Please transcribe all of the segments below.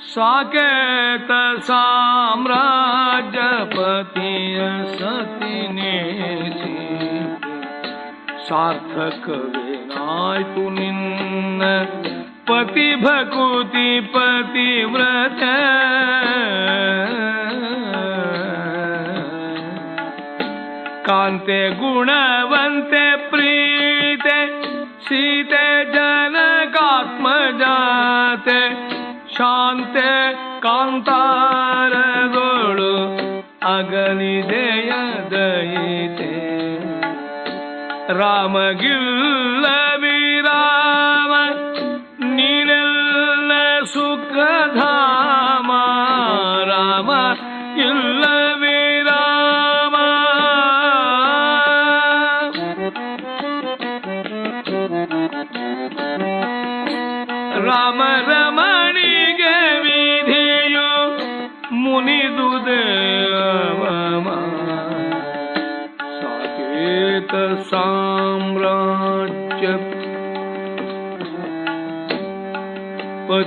ಸಾಕೇತ ಸಾಮ್ರಾಜ್ಯಪತಿಯ ಸತಿನೇಸಿ ಸಾರ್ಥಕವೇನಾಯ್ತು ನಿನ್ನ ಪತಿ ಭಕುತಿ ಪತಿವ್ರತ ಕಾಂತೆ ಗುಣವಂತೆ ಪ್ರೀತೆ ಸೀತೆ ಜನಕಾತ್ಮಜಾತೆ ಕಾಂತಾರಗಳು ಅಗಲಿದೆಯ ದಯಿತೆ. ರಾಮಗಿಲ್ಲ ವಿರಾಮ ನೀನೆಲ್ಲ ಸುಖಧಾಮ. ರಾಮ ಇಲ್ಲ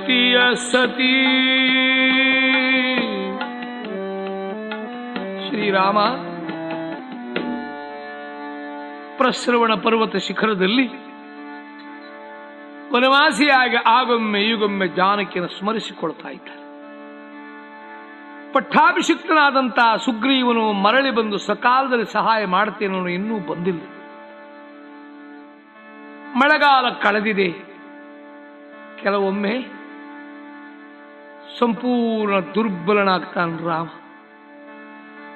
ಪತಿಯ ಸತಿ. ಶ್ರೀರಾಮ, ಪ್ರಶ್ರವಣ ಪರ್ವತ ಶಿಖರದಲ್ಲಿ ವನವಾಸಿಯಾಗಿ ಆಗೊಮ್ಮೆ ಈಗೊಮ್ಮೆ ಜಾನಕಿಯನ್ನು ಸ್ಮರಿಸಿಕೊಳ್ತಾ ಇದ್ದಾರೆ. ಪಟ್ಟಾಭಿಷಿಕ್ತನಾದಂತಹ ಸುಗ್ರೀವನು ಮರಳಿ ಬಂದು ಸಕಾಲದಲ್ಲಿ ಸಹಾಯ ಮಾಡ್ತೇನೆ ಇನ್ನೂ ಬಂದಿಲ್ಲ. ಮಳೆಗಾಲ ಕಳೆದಿದೆ. ಕೆಲವೊಮ್ಮೆ ಸಂಪೂರ್ಣ ದುರ್ಬಲನಾಗ್ತಾನೆ ರಾಮ.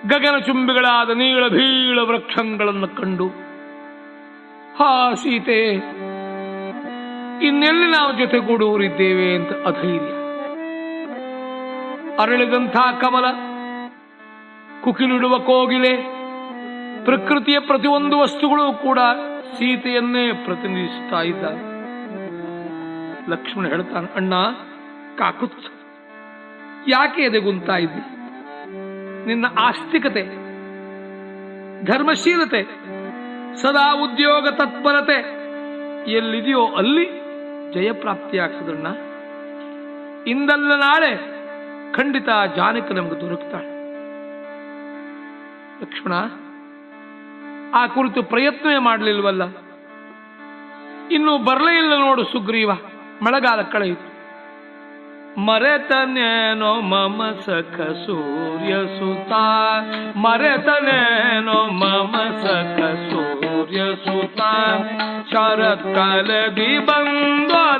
ಗಗನಚುಂಬಿಗಳಾದ ನೀಳ ಭೀಳ ವೃಕ್ಷಗಳನ್ನು ಕಂಡು, ಹಾ ಸೀತೆ, ಇನ್ನೆಲ್ಲಿ ನಾವು ಜೊತೆಗೂಡುವರಿದ್ದೇವೆ ಅಂತ ಅಧೈರ್ಯ. ಅರಳಿದಂಥ ಕಮಲ, ಕುಕಿಲಿಡುವ ಕೋಗಿಲೆ, ಪ್ರಕೃತಿಯ ಪ್ರತಿಯೊಂದು ವಸ್ತುಗಳು ಕೂಡ ಸೀತೆಯನ್ನೇ ಪ್ರತಿನಿಧಿಸುತ್ತಾ ಇದ್ದಾನೆ ಲಕ್ಷ್ಮಣ ಹೇಳ್ತಾನೆ, ಅಣ್ಣ, ಕಾಕುತ್ ಯಾಕೆ ಎದೆಗುಂತಾ ಇದ್ದಿ? ನಿನ್ನ ಆಸ್ತಿಕತೆ, ಧರ್ಮಶೀಲತೆ, ಸದಾ ಉದ್ಯೋಗ ತತ್ಪರತೆ ಎಲ್ಲಿದೆಯೋ ಅಲ್ಲಿ ಜಯಪ್ರಾಪ್ತಿಯಾಗ್ತದಣ್ಣ. ಇಂದಲ್ಲ ನಾಳೆ ಖಂಡಿತ ಜಾನಕ ನಮಗೆ ದೊರಕ್ತಾಳೆ. ಲಕ್ಷ್ಮಣ, ಆ ಕುರಿತು ಪ್ರಯತ್ನವೇ ಮಾಡಲಿಲ್ವಲ್ಲ? ಇನ್ನು ಬರಲೇ ಇಲ್ಲ ನೋಡು ಸುಗ್ರೀವ. ಮಳೆಗಾಲ ಕಳೆಯಿತು. ಮರೆತನೇನೋ ಮಮ ಸಖ ಸೂರ್ಯ ಸುತ. ಮರೆತನೇನೋ ಮಮ ಸಖ ಸೂರ್ಯ ಸುತ. ಶರತ್ಕಾಲದಿ ಬಂದೊದಗುವೆನೆಂದುದ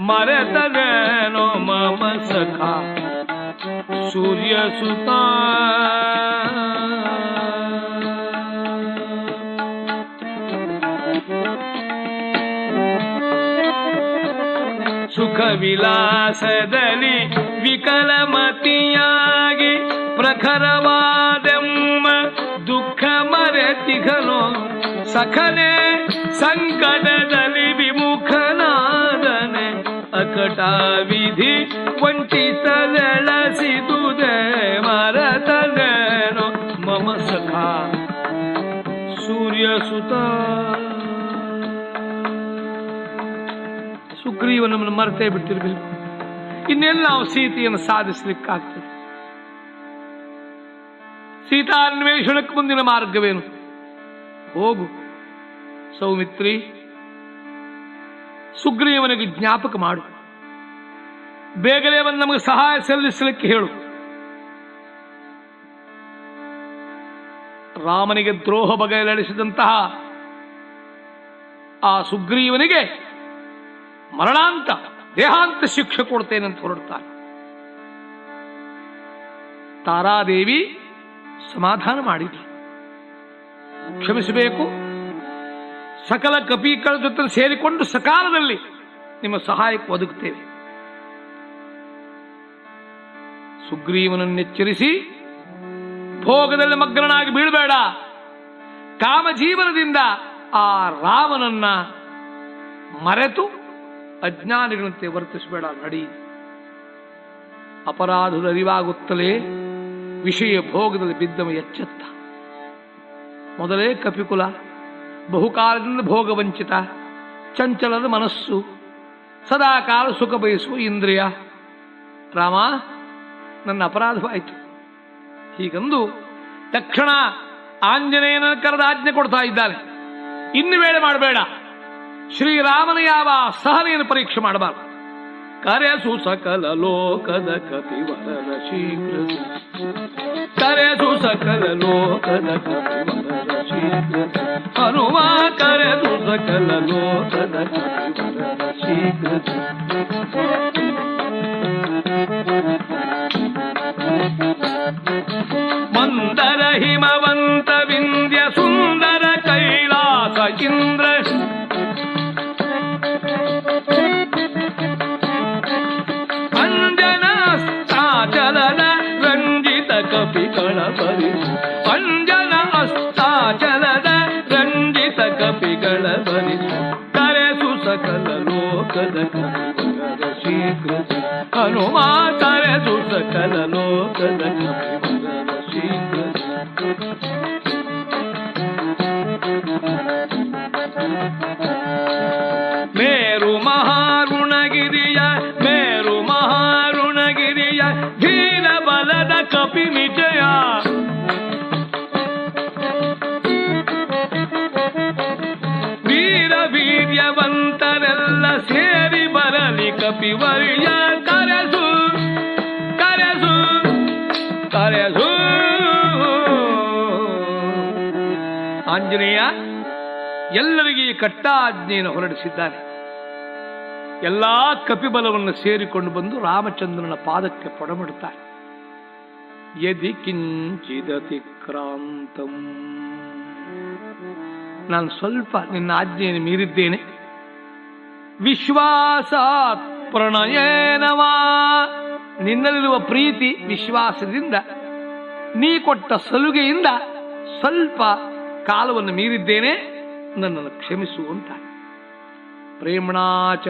ಮರೆತನೇನೋ ಮಮ ಸಖ ಸೂರ್ಯ ಸುತ. ಸುಖ ವಿಲಾಸದಲ್ಲಿ ವಿಕಲಮತಿಯಾಗಿ ಪ್ರಖರವಾದೆಮ್ಮ ದುಃಖ ಮರೆತಿಗನು. ಸಖನೆ, ಸಂಕಟದಲ್ಲಿ ವಿಮುಖನಾದನೆ ಅಕಟ ವಿಧಿ ವಂಚಿಸಲೆಳಸಿದುದೆ ಮರತನೇನು. ಮಮ ಸಖ ಸೂರ್ಯ ಸುತ ಸುಗ್ರೀವನನ್ನು ಮರೆತೇ ಬಿಟ್ಟಿರಬೇಕು. ಇನ್ನೆಲ್ಲ ನಾವು ಸೀತೆಯನ್ನು ಸಾಧಿಸಲಿಕ್ಕಾಗ್ತದೆ. ಸೀತಾನ್ವೇಷಣಕ್ಕೆ ಮುಂದಿನ ಮಾರ್ಗವೇನು? ಹೋಗು. ಸೌಮಿತ್ರಿ, ಸುಗ್ರೀವನಿಗೆ ಜ್ಞಾಪಕ ಮಾಡು. ಬೇಗನೆ ಬಂದು ನಮಗೆ ಸಹಾಯ ಸಲ್ಲಿಸಲಿಕ್ಕೆ ಹೇಳು. ರಾಮನಿಗೆ ದ್ರೋಹ ಬಗೆಹರಿಸಿದಂತಹ ಆ ಸುಗ್ರೀವನಿಗೆ ಮರಣಾಂತ ದೇಹಾಂತ ಶಿಕ್ಷೆ ಕೊಡ್ತೇನೆ ಅಂತ ಹೊರಡ್ತಾನೆ ತಾರಾದೇವಿ ಸಮಾಧಾನ ಮಾಡಿದ್ರು. ಕ್ಷಮಿಸಬೇಕು. ಸಕಲ ಕಪೀಕರ ಜೊತೆ ಸೇರಿಕೊಂಡು ಸಕಾಲದಲ್ಲಿ ನಿಮ್ಮ ಸಹಾಯಕ್ಕೆ ಒದಗುತ್ತೇವೆ. ಸುಗ್ರೀವನನ್ನೆಚ್ಚರಿಸಿ ಭೋಗದಲ್ಲಿ ಮಗ್ನನಾಗಿ ಬೀಳಬೇಡ. ಕಾಮಜೀವನದಿಂದ ಆ ರಾಮನನ್ನ ಮರೆತು ಅಜ್ಞಾನಿಗಳಂತೆ ವರ್ತಿಸಬೇಡ ನಡಿ. ಅಪರಾಧದ ಅರಿವಾಗುತ್ತಲೇ ವಿಷಯ ಭೋಗದಲ್ಲಿ ಬಿದ್ದವ ಎಚ್ಚೆತ್ತ. ಮೊದಲೇ ಕಪಿಕುಲ, ಬಹುಕಾಲದಿಂದ ಭೋಗ ವಂಚಿತ ಚಂಚಲದ ಮನಸ್ಸು ಸದಾ ಕಾಲ ಸುಖ ಬಯಸುವ ಇಂದ್ರಿಯ. ರಾಮ, ನನ್ನ ಅಪರಾಧವಾಯಿತು. ಹೀಗಂದು ತಕ್ಷಣ ಆಂಜನೇಯನ ಕರೆದ ಆಜ್ಞೆ ಕೊಡ್ತಾ ಇದ್ದಾನೆ. ಇನ್ನು ವೇಳೆ ಮಾಡಬೇಡ. ಶ್ರೀರಾಮನ ಯಾವ ಸಹನೆಯನ್ನು ಪರೀಕ್ಷೆ ಮಾಡಬಾರದು. ಕರೆಸು ಸಕಲ ಲೋಕದ ಕಪಿವರನ ಶೀಘ್ರ ಕರೆಸು ಸಕಲ ಲೋಕದ ಕಪಿವರನ ಶೀಘ್ರ ಹನುಮ ಕರೆಸು ಸಕಲ ಲೋಕದ ಕಪಿವರನ ಶೀಘ್ರ ಮಂದರ ಹಿಮವಂತ ವಿಂಧ್ಯ ಸುಂದರ ಕೈಲಾಸ ಇಂದ್ರ ಕಪಿಗಳ ಶೀಘ್ರ ಹನುಮ ಕರೆಸು ಸಕಲ ಲೋಕದ ಕಪಿಗಳ ಶೀಘ್ರ ಮೇರು ಮಹಾರುಣಗಿರಿಯ ಮೇರು ಮಹಾರುಣಗಿರಿಯ ಧೀರ ಬಲದ ಕಪಿ ನಿಜಯ ಕಪಿವರ್ಯ ಕರೆಸು ಕರೆಸು ಕರೆಸು ಆಂಜನೇಯ, ಎಲ್ಲರಿಗೆ ಕಟ್ಟಾಜ್ಞೆಯನ್ನು ಹೊರಡಿಸಿದ್ದಾನೆ ಎಲ್ಲಾ ಕಪಿಬಲವನ್ನು ಸೇರಿಕೊಂಡು ಬಂದು ರಾಮಚಂದ್ರನ ಪಾದಕ್ಕೆ ಪೊಡಮಿಡುತ್ತಾರೆ. ಯದಿ ಕಿಂಚಿದತಿಕ್ರಾಂತಂ ನಾನು ಸ್ವಲ್ಪ ನಿನ್ನ ಆಜ್ಞೆಯನ್ನು ಮೀರಿದ್ದೇನೆ. ವಿಶ್ವಾಸಾತ್ ಪ್ರಣಯೇನವಾ? ನಿನ್ನಲ್ಲಿರುವ ಪ್ರೀತಿ ವಿಶ್ವಾಸದಿಂದ, ನೀ ಕೊಟ್ಟ ಸಲುಗೆಯಿಂದ ಸ್ವಲ್ಪ ಕಾಲವನ್ನು ಮೀರಿದ್ದೇನೆ, ನನ್ನನ್ನು ಕ್ಷಮಿಸುವಂತ ಪ್ರೇಮಣಾಚ,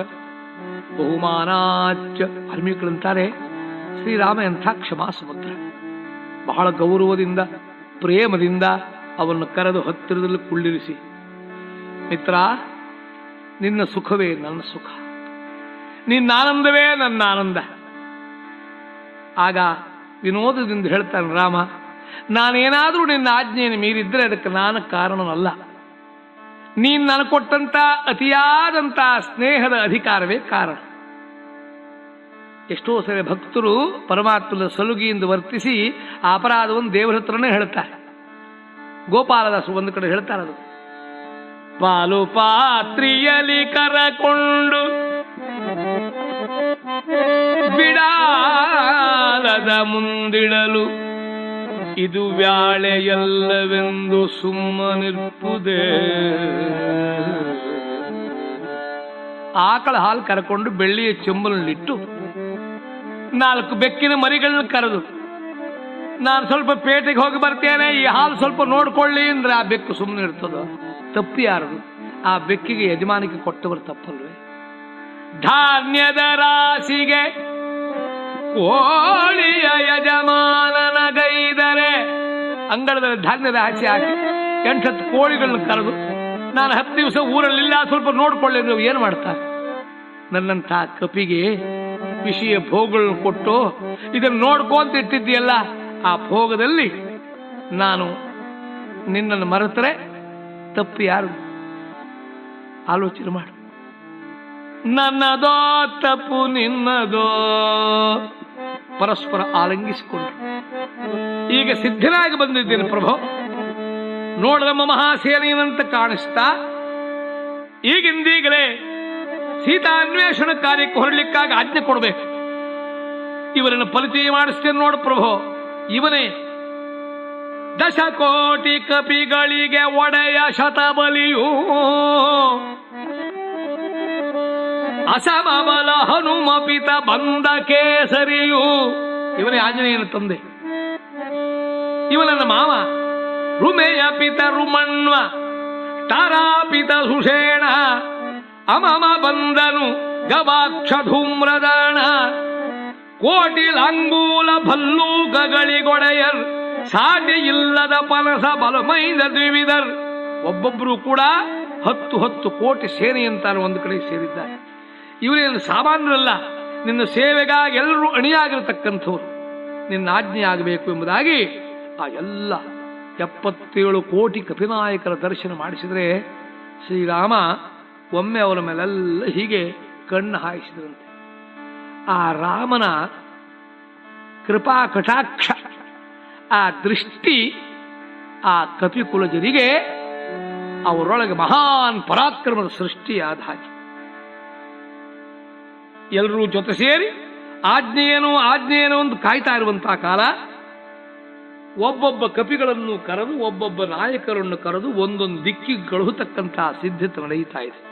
ಬಹುಮಾನಾಚ ವಾಲ್ಮೀಕಿಗಳಂತಾರೆ ಶ್ರೀರಾಮ ಎಂಥ ಕ್ಷಮಾ ಸಮುದ್ರ ಬಹಳ ಗೌರವದಿಂದ, ಪ್ರೇಮದಿಂದ ಅವನ್ನು ಕರೆದು ಹತ್ತಿರದಲ್ಲಿ ಕುಳ್ಳಿರಿಸಿ, ಮಿತ್ರ, ನಿನ್ನ ಸುಖವೇ ನನ್ನ ಸುಖ. ನಿನ್ನ ಆನಂದವೇ ನನ್ನ ಆನಂದ ಆಗ ವಿನೋದದಿಂದ ಹೇಳ್ತಾನೆ ರಾಮ, ನಾನೇನಾದರೂ ನಿನ್ನ ಆಜ್ಞೆಯನ್ನು ಮೀರಿದ್ರೆ ಅದಕ್ಕೆ ನಾನು ಕಾರಣನಲ್ಲ. ನೀನ್ ನನಗೆ ಕೊಟ್ಟಂತ ಅತಿಯಾದಂತ ಸ್ನೇಹದ ಅಧಿಕಾರವೇ ಕಾರಣ. ಎಷ್ಟೋ ಸರಿ ಭಕ್ತರು ಪರಮಾತ್ಮನ ಸಲುಗಿಯಿಂದ ವರ್ತಿಸಿ ಆ ಅಪರಾಧವನ್ನು ದೇವರ ಹತ್ರನೇ ಹೇಳ್ತಾರೆ. ಗೋಪಾಲದಾಸು ಒಂದು ಕಡೆ ಹೇಳ್ತಾರೆ ಅದು. ಪಾಲು ಪಾತ್ರಿಯಲಿ ಕರಕೊಂಡು ಬಿಡಾಲದ ಮುಂದಿಡಲು ಇದು ವ್ಯಾಳೆಯಲ್ಲವೆಂದು ಸುಮ್ಮನಿರ್ಪುದೇ ಆಕಳ ಹಾಲು ಕರಕೊಂಡು ಬೆಳ್ಳಿಯ ಚೆಂಬಲಿಟ್ಟು ನಾಲ್ಕು ಬೆಕ್ಕಿನ ಮರಿಗಳನ್ನ ಕರೆದು, ನಾನು ಸ್ವಲ್ಪ ಪೇಟೆಗೆ ಹೋಗಿ ಬರ್ತೇನೆ, ಈ ಹಾಲು ಸ್ವಲ್ಪ ನೋಡ್ಕೊಳ್ಳಿ ಅಂದ್ರೆ ಆ ಬೆಕ್ಕು ಸುಮ್ಮನೆ ಇರ್ತದ? ತಪ್ಪು ಯಾರು? ಆ ಬೆಕ್ಕಿಗೆ ಯಜಮಾನಿಗೆ ಕೊಟ್ಟವರು ತಪ್ಪಲ್ವೇ? ಧಾನ್ಯದ ರಾಶಿಗೆ ಕೋಳಿಯ ಯಜಮಾನನ ಗೈದರೆ. ಅಂಗಳದಲ್ಲಿ ಧಾನ್ಯದ ಹಾಸಿ ಹಾಕಿ ಎಂಟತ್ತು ಕೋಳಿಗಳನ್ನ ಕರೆದು, ನಾನು ಹತ್ತು ದಿವಸ ಊರಲ್ಲಿಲ್ಲ ಸ್ವಲ್ಪ ನೋಡ್ಕೊಳ್ಳಿ ನೀವು ಏನು ಮಾಡ್ತಾರೆ? ನನ್ನಂಥ ಕಪಿಗೆ ವಿಷಯ ಭೋಗಗಳನ್ನು ಕೊಟ್ಟು ಇದನ್ನು ನೋಡ್ಕೊಂತ ಇಟ್ಟಿದ್ದೀಯಲ್ಲ, ಆ ಭೋಗದಲ್ಲಿ ನಾನು ನಿನ್ನನ್ನು ಮರೆತರೆ, ತಪ್ಪು ಯಾರು? ಆಲೋಚನೆ ಮಾಡು. ನನ್ನದೋ, ತಪ್ಪು ನಿನ್ನದೋ. ಪರಸ್ಪರ ಆಲಂಗಿಸಿಕೊಂಡು. ಈಗ ಸಿದ್ಧನಾಗಿ ಬಂದಿದ್ದೇನೆ ಪ್ರಭು. ನೋಡದಮ್ಮ ಮಹಾಸೇನೆಯನ್ನಂತ ಕಾಣಿಸ್ತಾ? ಈಗಿಂದೀಗಲೇ ಸೀತಾ ಅನ್ವೇಷಣ ಕಾರ್ಯಕ್ಕೆ ಹೊರಲಿಕ್ಕಾಗಿ ಆಜ್ಞೆ ಕೊಡಬೇಕು. ಇವರನ್ನು ಪರಿಚಯ ಮಾಡಿಸ್ತೇನೆ ನೋಡು ಪ್ರಭು. ಇವನೇ ದಶಕೋಟಿ ಕಪಿಗಳಿಗೆ ಒಡೆಯ ಶತಬಲಿಯೂ ಅಸಮಬಲ ಹನುಮಪಿತ ಬಂದ ಕೇಸರಿಯು. ಇವನೇ ಆಂಜನೇಯನ ತಂದೆ. ಇವನನ್ನ ಮಾವ, ರುಮೆಯ ಪಿತ ರುಮಣ್ವ, ತಾರಾಪಿತ ಸುಷೇಣ, ಅಮಮ ಬಂದನು ಗವಾಕ್ಷ ಧೂಮ್ರದಾಣ. ಕೋಟಿ ಲಾಂಗೂಲ ಭಲ್ಲೂಕಗಳಿಗೊಡೆಯರ್ ಸಾಟಿ ಇಲ್ಲದ ಪನಸ ಬಲಮೈದ ದ್ವಿವಿಧರ್ ಒಬ್ಬೊಬ್ರು ಕೂಡ ಹತ್ತು ಹತ್ತು ಕೋಟಿ ಸೇನೆಯಂತಾನು ಒಂದು ಕಡೆ ಸೇರಿದ್ದಾರೆ. ಇವರೇನು ಸಾಮಾನ್ಯರಲ್ಲ. ನಿನ್ನ ಸೇವೆಗಾಗಿ ಎಲ್ಲರೂ ಅಣಿಯಾಗಿರತಕ್ಕಂಥವ್ರು. ನಿನ್ನ ಆಜ್ಞೆ ಆಗಬೇಕು ಎಂಬುದಾಗಿ ಆ ಎಲ್ಲ ಎಪ್ಪತ್ತೇಳು ಕೋಟಿ ಕಪಿನಾಯಕರ ದರ್ಶನ ಮಾಡಿಸಿದರೆ ಶ್ರೀರಾಮ ಒಮ್ಮೆ ಅವರ ಮೇಲೆಲ್ಲ ಹೀಗೆ ಕಣ್ಣು ಹಾಯಿಸಿದ್ರಂತೆ. ಆ ರಾಮನ ಕೃಪಾ ಕಟಾಕ್ಷ, ಆ ದೃಷ್ಟಿ, ಆ ಕಪಿಕುಲಜರಿಗೆ ಅವರೊಳಗೆ ಮಹಾನ್ ಪರಾಕ್ರಮದ ಸೃಷ್ಟಿಯಾದ ಹಾಗೆ. ಎಲ್ಲರೂ ಜೊತೆ ಸೇರಿ ಆಜ್ಞೆಯೇನು ಆಜ್ಞೆಯೇನು ಅಂತ ಕಾಯ್ತಾ ಇರುವಂತಹ ಕಾಲ. ಒಬ್ಬೊಬ್ಬ ಕಪಿಗಳನ್ನು ಕರೆದು, ಒಬ್ಬೊಬ್ಬ ನಾಯಕರನ್ನು ಕರೆದು ಒಂದೊಂದು ದಿಕ್ಕಿಗೆ ಕಳುಹತಕ್ಕಂತಹ ಸಿದ್ಧತೆ ನಡೆಯುತ್ತಾ ಇದೆ.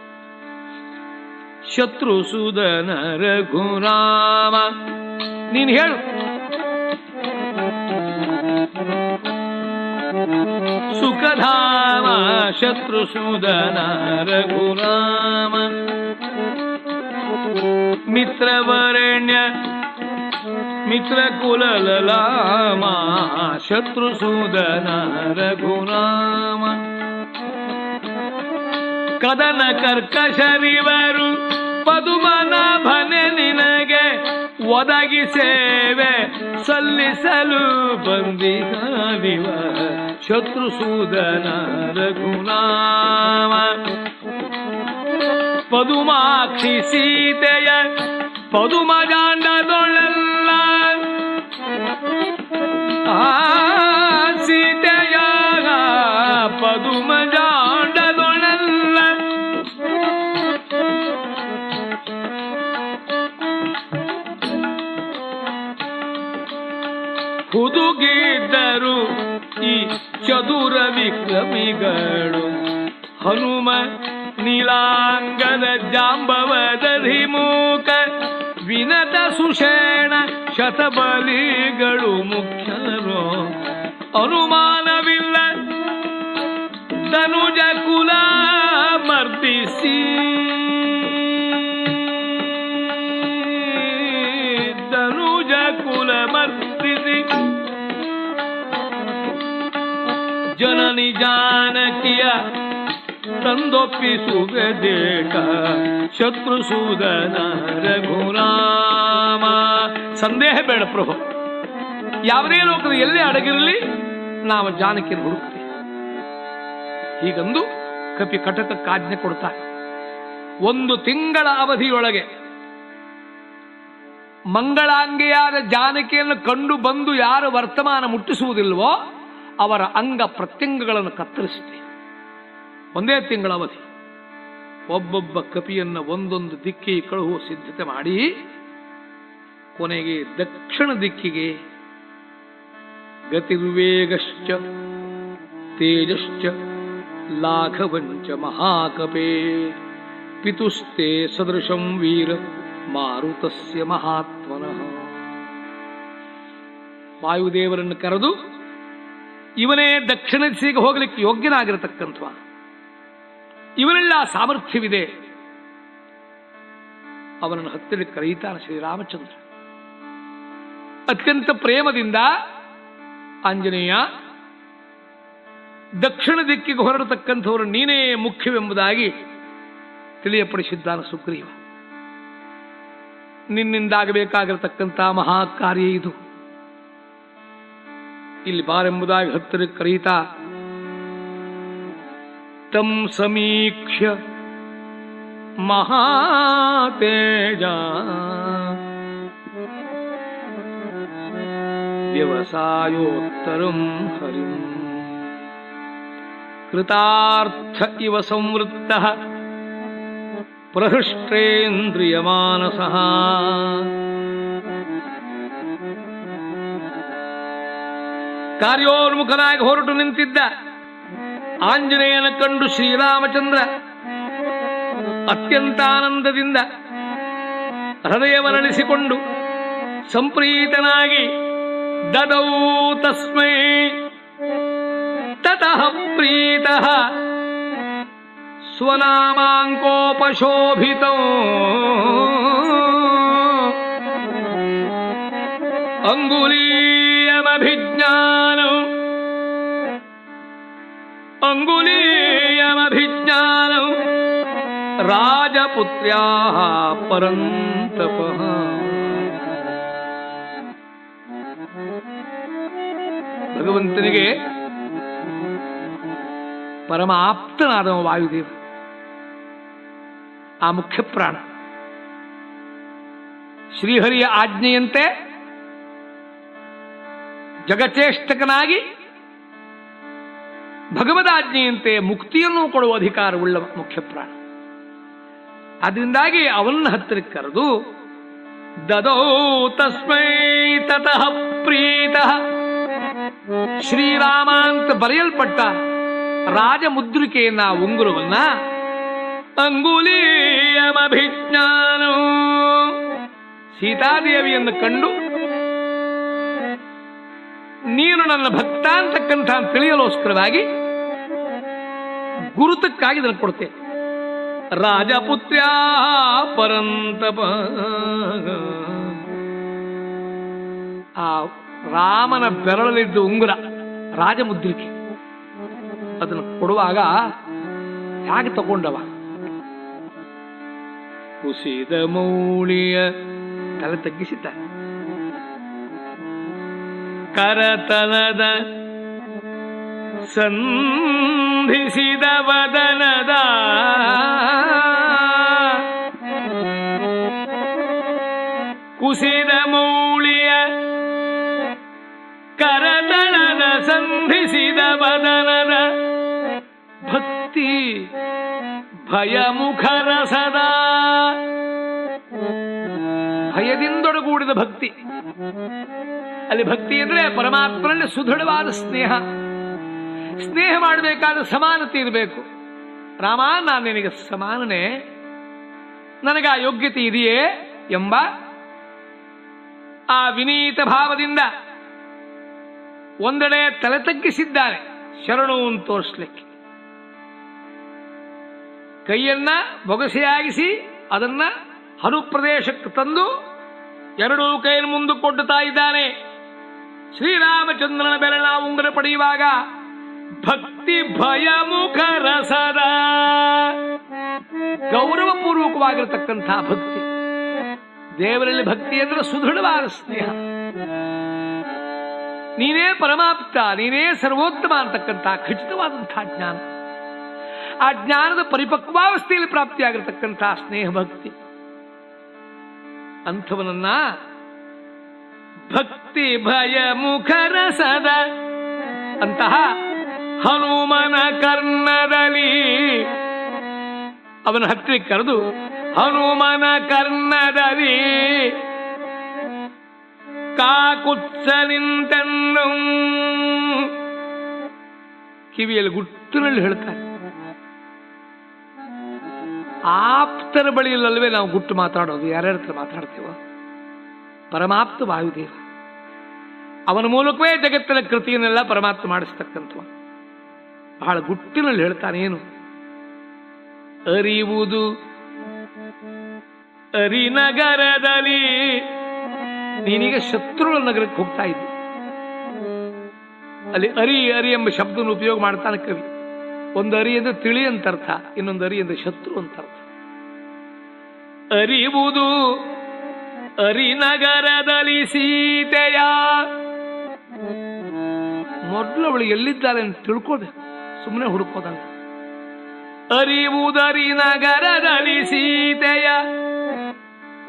ಶತ್ರು ಸುಧನ ರಘುರಾಮ ನೀನು ಹೇಳು. ಸುಖಧಾಮ ಶತ್ರು ಸುಧನ ರಘುರಾಮ ಮಿತ್ರವರಣ್ಯ ಮಿತ್ರ ಕುಲಲಾಮ ಶತ್ರು ಸುದನ ರಘುರಾಮ ಕದನ ಕರ್ಕಶರಿವರು ಪದುಮನಾಭನೆ ನಿನಗೆ ಒದಗಿ ಸೇವೆ ಸಲ್ಲಿಸಲು ಬಂದಿಗಾದಿವ ಶತ್ರು ಸೂದನ ರಘುನಾಮ. ಪದುಮಾಕ್ಷಿ ಸೀತೆಯ ಪದುಮಜಾಂಡದೊಳೆಲ್ಲ ಆ ಸೀತೆಯ ಪದುಮಜಾಂಡದೊಳೆಲ್ಲ ಹುದುಗಿದ್ದರು ಈ ಚದುರ ವಿಕ್ರಮಿಗಳು. ಹನುಮ ನೀಲಾಂಗದ ಜಾಂಬವದಧಿ ಮೂಕ ವಿನತ ಸುಷೇಣ ಶತಬಲಿಗಳು ಮುಖ್ಯರು. ಅನುಮಾನವಿಲ್ಲ ತನುಜ ಕುಲ ಮರ್ದಿಸಿ. ತನುಜ ಕುಲ ಮರ್ದಿಸಿ. ಜನನಿ ಜಾನಕಿಯ ತಂದೊಪ್ಪಿಸುವೆ ದೇಶ ಶತ್ರು ಸೂದನ ರಘುರಾಮ. ಸಂದೇಹ ಬೇಡ ಪ್ರಭು. ಯಾವುದೇ ಲೋಕದ ಎಲ್ಲೇ ಅಡಗಿರಲಿ, ನಾವು ಜಾನಕಿ ಹುಡುಕ್ತೇವೆ. ಹೀಗಂದು ಕಪಿ ಕಟಕ ಕಾಜ್ಞೆ ಕೊಡ್ತಾರೆ. ಒಂದು ತಿಂಗಳ ಅವಧಿಯೊಳಗೆ ಮಂಗಳಾಂಗಿಯಾದ ಜಾನಕಿಯನ್ನು ಕಂಡು ಬಂದು ಯಾರು ವರ್ತಮಾನ ಮುಟ್ಟಿಸುವುದಿಲ್ವೋ ಅವರ ಅಂಗ ಪ್ರತ್ಯಂಗಗಳನ್ನು ಕತ್ತರಿಸುತ್ತೆ. ಒಂದೇ ತಿಂಗಳ ಅವಧಿ. ಒಬ್ಬೊಬ್ಬ ಕಪಿಯನ್ನ ಒಂದೊಂದು ದಿಕ್ಕಿಗೆ ಕಳುಹುವ ಸಿದ್ಧತೆ ಮಾಡಿ, ಕೊನೆಗೆ ದಕ್ಷಿಣ ದಿಕ್ಕಿಗೆ ಗತಿರ್ವೇಗಶ್ಚ ತೇಜಶ್ಚ, ಲಾಘವಂಚ ಮಹಾಕಪೇ. ಪಿತುಸ್ತೆ ಸದೃಶಂ ವೀರ ಮಾರುತಸ್ಯ ಮಹಾತ್ಮನಃ. ವಾಯುದೇವರನ್ನು ಕರೆದು ಇವನೇ ದಕ್ಷಿಣ ದಿಸೆಗೆ ಹೋಗಲಿಕ್ಕೆ ಯೋಗ್ಯನಾಗಿರತಕ್ಕಂಥ ಇವನೆಲ್ಲ ಸಾಮರ್ಥ್ಯವಿದೆ. ಅವನನ್ನು ಹತ್ತಿರ ಕರೆಯುತ್ತಾನೆ ಶ್ರೀರಾಮಚಂದ್ರ. ಅತ್ಯಂತ ಪ್ರೇಮದಿಂದ ಆಂಜನೇಯ, ದಕ್ಷಿಣ ದಿಕ್ಕಿಗೆ ಹೊರಡತಕ್ಕಂಥವರು ನೀನೇ ಮುಖ್ಯವೆಂಬುದಾಗಿ ತಿಳಿಯಪಡಿಸಿದ್ದಾನೆ ಸುಗ್ರೀವ. ನಿನ್ನಿಂದಾಗಬೇಕಾಗಿರತಕ್ಕಂಥ ಮಹಾ ಕಾರ್ಯ ಇದು. ಇಲ್ಲಿ ಬಾರೆಂಬುದಾಗಿ ಹತ್ತಿರ ಕರೆಯುತ್ತಾ ತಂ ಸಮೀಕ್ಷ್ಯ ಮಹಾತೇಜ ವ್ಯವಸಾಯೋತ್ತರಂ ಹರಿ ಕೃತಾರ್ಥ ಇವ ಸಂವೃತ್ತ ಪ್ರಹೃಷ್ಟೇಂದ್ರಿಯಮಾನಸ ಕಾರ್ಯೋನ್ಮುಖನಾಗಿ ಹೊರಟು ನಿಂತಿದ್ದ ಆಂಜನೇಯನ ಕಂಡು ಶ್ರೀರಾಮಚಂದ್ರ ಅತ್ಯಂತ ಆನಂದದಿಂದ ಹೃದಯವನಳಿಸಿಕೊಂಡು ಸಂಪ್ರೀತನಾಗಿ ದದೌ ತಸ್ಮೈ ತತಃ ಪ್ರೀತಃ ಸ್ವನಾಮಾಂಕೋಪಶೋಭಿತ. ಅಂಗುಲೀಯಮಭಿಜ್ಞಾನಂ ಅಂಗುಲೀಯಮಭಿಜ್ಞಾನಂ राजपुत्र्याः परन्तपः ಭಗವಂತನಿಗೆ ಪರಮ ಆಪ್ತನಾದವ ವಾಯುದೇವ. ಆ ಮುಖ್ಯ ಪ್ರಾಣ. ಶ್ರೀಹರಿಯ ಆಜ್ಞೆಯಂತೆ ಜಗಚೇಷ್ಟಕನಾಗಿ ಭಗವದಾಜ್ಞೆಯಂತೆ ಮುಕ್ತಿಯನ್ನು ಕೊಡುವ ಅಧಿಕಾರವುಳ್ಳ ಮುಖ್ಯ ಪ್ರಾಣ. ಅದರಿಂದಾಗಿ ಅವನ್ನ ಹತ್ತಿರಕ್ಕೆ ಕರೆದು, ದದೋ ತಸ್ಮೈ ತತಃ ಪ್ರೀತ. ಶ್ರೀರಾಮ ಅಂತ ಬರೆಯಲ್ಪಟ್ಟ ರಾಜಮುದ್ರಿಕೆಯನ್ನ, ಉಂಗುರವನ್ನ, ಅಂಗುಲೀಯಮಭಿಜ್ಞಾನ. ಸೀತಾದೇವಿಯನ್ನು ಕಂಡು, ನೀನು ನನ್ನ ಭಕ್ತ ಅಂತಕ್ಕಂಥ ತಿಳಿಯಲೋಸ್ಕರವಾಗಿ ಗುರುತಕ್ಕಾಗಿ ಇದನ್ನು ಕೊಡ್ತೆ. ರಾಜಪುತ್ರ ಪರಂತಪ ಆ ರಾಮನ ಬೆರಳಲ್ಲಿದ್ದ ಉಂಗುರ ರಾಜಮುದ್ರಿಕೆ. ಅದನ್ನು ಕೊಡುವಾಗ ಹೇಗೆ ತಗೊಂಡವ? ಕುಸಿದ ಮೌಳಿಯ ತಲೆ ತಗ್ಗಿಸಿದ್ದ. ಕರತಲದ ಸಂಧಿಸಿದ ವದನದ ಕುಸಿದ ಮೌಳಿಯ ಕರತನದ ಸಂಧಿಸಿದ ವದನದ ಭಕ್ತಿ ಭಯಮುಖರ ಸದಾ ಭಯದಿಂದೊಡಗೂಡಿದ ಭಕ್ತಿ. ಅಲ್ಲಿ ಭಕ್ತಿ ಅಂದ್ರೆ ಪರಮಾತ್ಮನಲ್ಲಿ ಸುದೃಢವಾದ ಸ್ನೇಹ. ಸ್ನೇಹ ಮಾಡಬೇಕಾದ ಸಮಾನತೆ ಇರಬೇಕು. ರಾಮ, ನಾನು ನಿನಗೆ ಸಮಾನನೆ. ನನಗೆ ಆ ಯೋಗ್ಯತೆ ಇದೆಯೇ ಎಂಬ ಆ ವಿನೀತ ಭಾವದಿಂದ ಒಂದೆಡೆ ತಲೆ ತಗ್ಗಿಸಿದ್ದಾನೆ. ಶರಣು ತೋರಿಸ್ಲಿಕ್ಕೆ. ಕೈಯನ್ನ ಬೊಗಸೆಯಾಗಿಸಿ ಅದನ್ನ ಹನುಪ್ರದೇಶಕ್ಕೆ ತಂದು ಎರಡೂ ಕೈಯನ್ನು ಮುಂದೆ ಕೊಡ್ತಾ ಇದ್ದಾನೆ. ಶ್ರೀರಾಮಚಂದ್ರನ ಬೆರಳ ಉಂಗುರ ಪಡೆಯುವಾಗ ಭಕ್ತಿ ಭಯ ಮುಖ ರಸದ. ಗೌರವಪೂರ್ವಕವಾಗಿರತಕ್ಕಂಥ ಭಕ್ತಿ. ದೇವರಲ್ಲಿ ಭಕ್ತಿ ಅಂದ್ರೆ ಸುದೃಢವಾದ ಸ್ನೇಹ. ನೀನೇ ಪರಮಾಪ್ತ ನೀನೇ ಸರ್ವೋತ್ತಮ ಅಂತಕ್ಕಂಥ ಖಚಿತವಾದಂತಹ ಜ್ಞಾನ. ಆ ಜ್ಞಾನದ ಪರಿಪಕ್ವಾವಸ್ಥೆಯಲ್ಲಿ ಪ್ರಾಪ್ತಿಯಾಗಿರ್ತಕ್ಕಂಥ ಸ್ನೇಹ ಭಕ್ತಿ. ಅಂಥವನನ್ನ ಭಕ್ತಿ ಭಯ ಮುಖರಸದ ಅಂತಹ ಹನುಮನ ಕರ್ಣದಲ್ಲಿ. ಅವನ ಹತ್ತಿರ ಕರೆದು, ಹನುಮನ ಕರ್ಣದಲ್ಲಿ ಕಾಕುಚ್ಚ ನಿಂತನ್ನು ಕಿವಿಯಲ್ಲಿ ಗುಟ್ಟಿನಲ್ಲಿ ಹೇಳ್ತಾರೆ. ಆಪ್ತರ ಬಳಿಯಲ್ಲಲ್ವೇ ನಾವು ಗುಟ್ಟು ಮಾತಾಡೋದು. ಯಾರ್ಯಾರ ಹತ್ರ ಮಾತಾಡ್ತೇವೋ? ಪರಮಾಪ್ತ ವಾಯುದೇವ ಅವನ ಮೂಲಕವೇ ಜಗತ್ತಿನ ಕೃತಿಯನ್ನೆಲ್ಲ ಪರಮಾತ್ಮ ಮಾಡಿಸ್ತಕ್ಕಂಥವ ಬಹಳ ಗುಟ್ಟಿನಲ್ಲಿ ಹೇಳ್ತಾನೆ ಏನು? ಅರಿವುದು ಅರಿನಗರದಲ್ಲಿ ನೀನೀಗ ಶತ್ರುಗಳ ನಗರಕ್ಕೆ ಹೋಗ್ತಾ ಇದ್ದಿ. ಅಲ್ಲಿ ಅರಿ ಅರಿ ಎಂಬ ಶಬ್ದವನ್ನು ಉಪಯೋಗ ಮಾಡ್ತಾನೆ ಕವಿ. ಒಂದು ಅರಿ ತಿಳಿ ಅಂತ ಅರ್ಥ, ಇನ್ನೊಂದು ಅರಿ ಶತ್ರು ಅಂತ ಅರ್ಥ. ಅರಿವುದು ಅರಿನಗರದಲ್ಲಿ ಸೀತೆಯ. ಮೊದಲು ಅವಳು ಎಲ್ಲಿದ್ದಾಳೆ ಅಂತ ತಿಳ್ಕೋಬೇಕು. ಸುಮ್ಮನೆ ಹುಡುಕೋದಲ್ಲ ಅರಿವುದರಿ ನಗರದಲ್ಲಿ ಸೀತೆಯ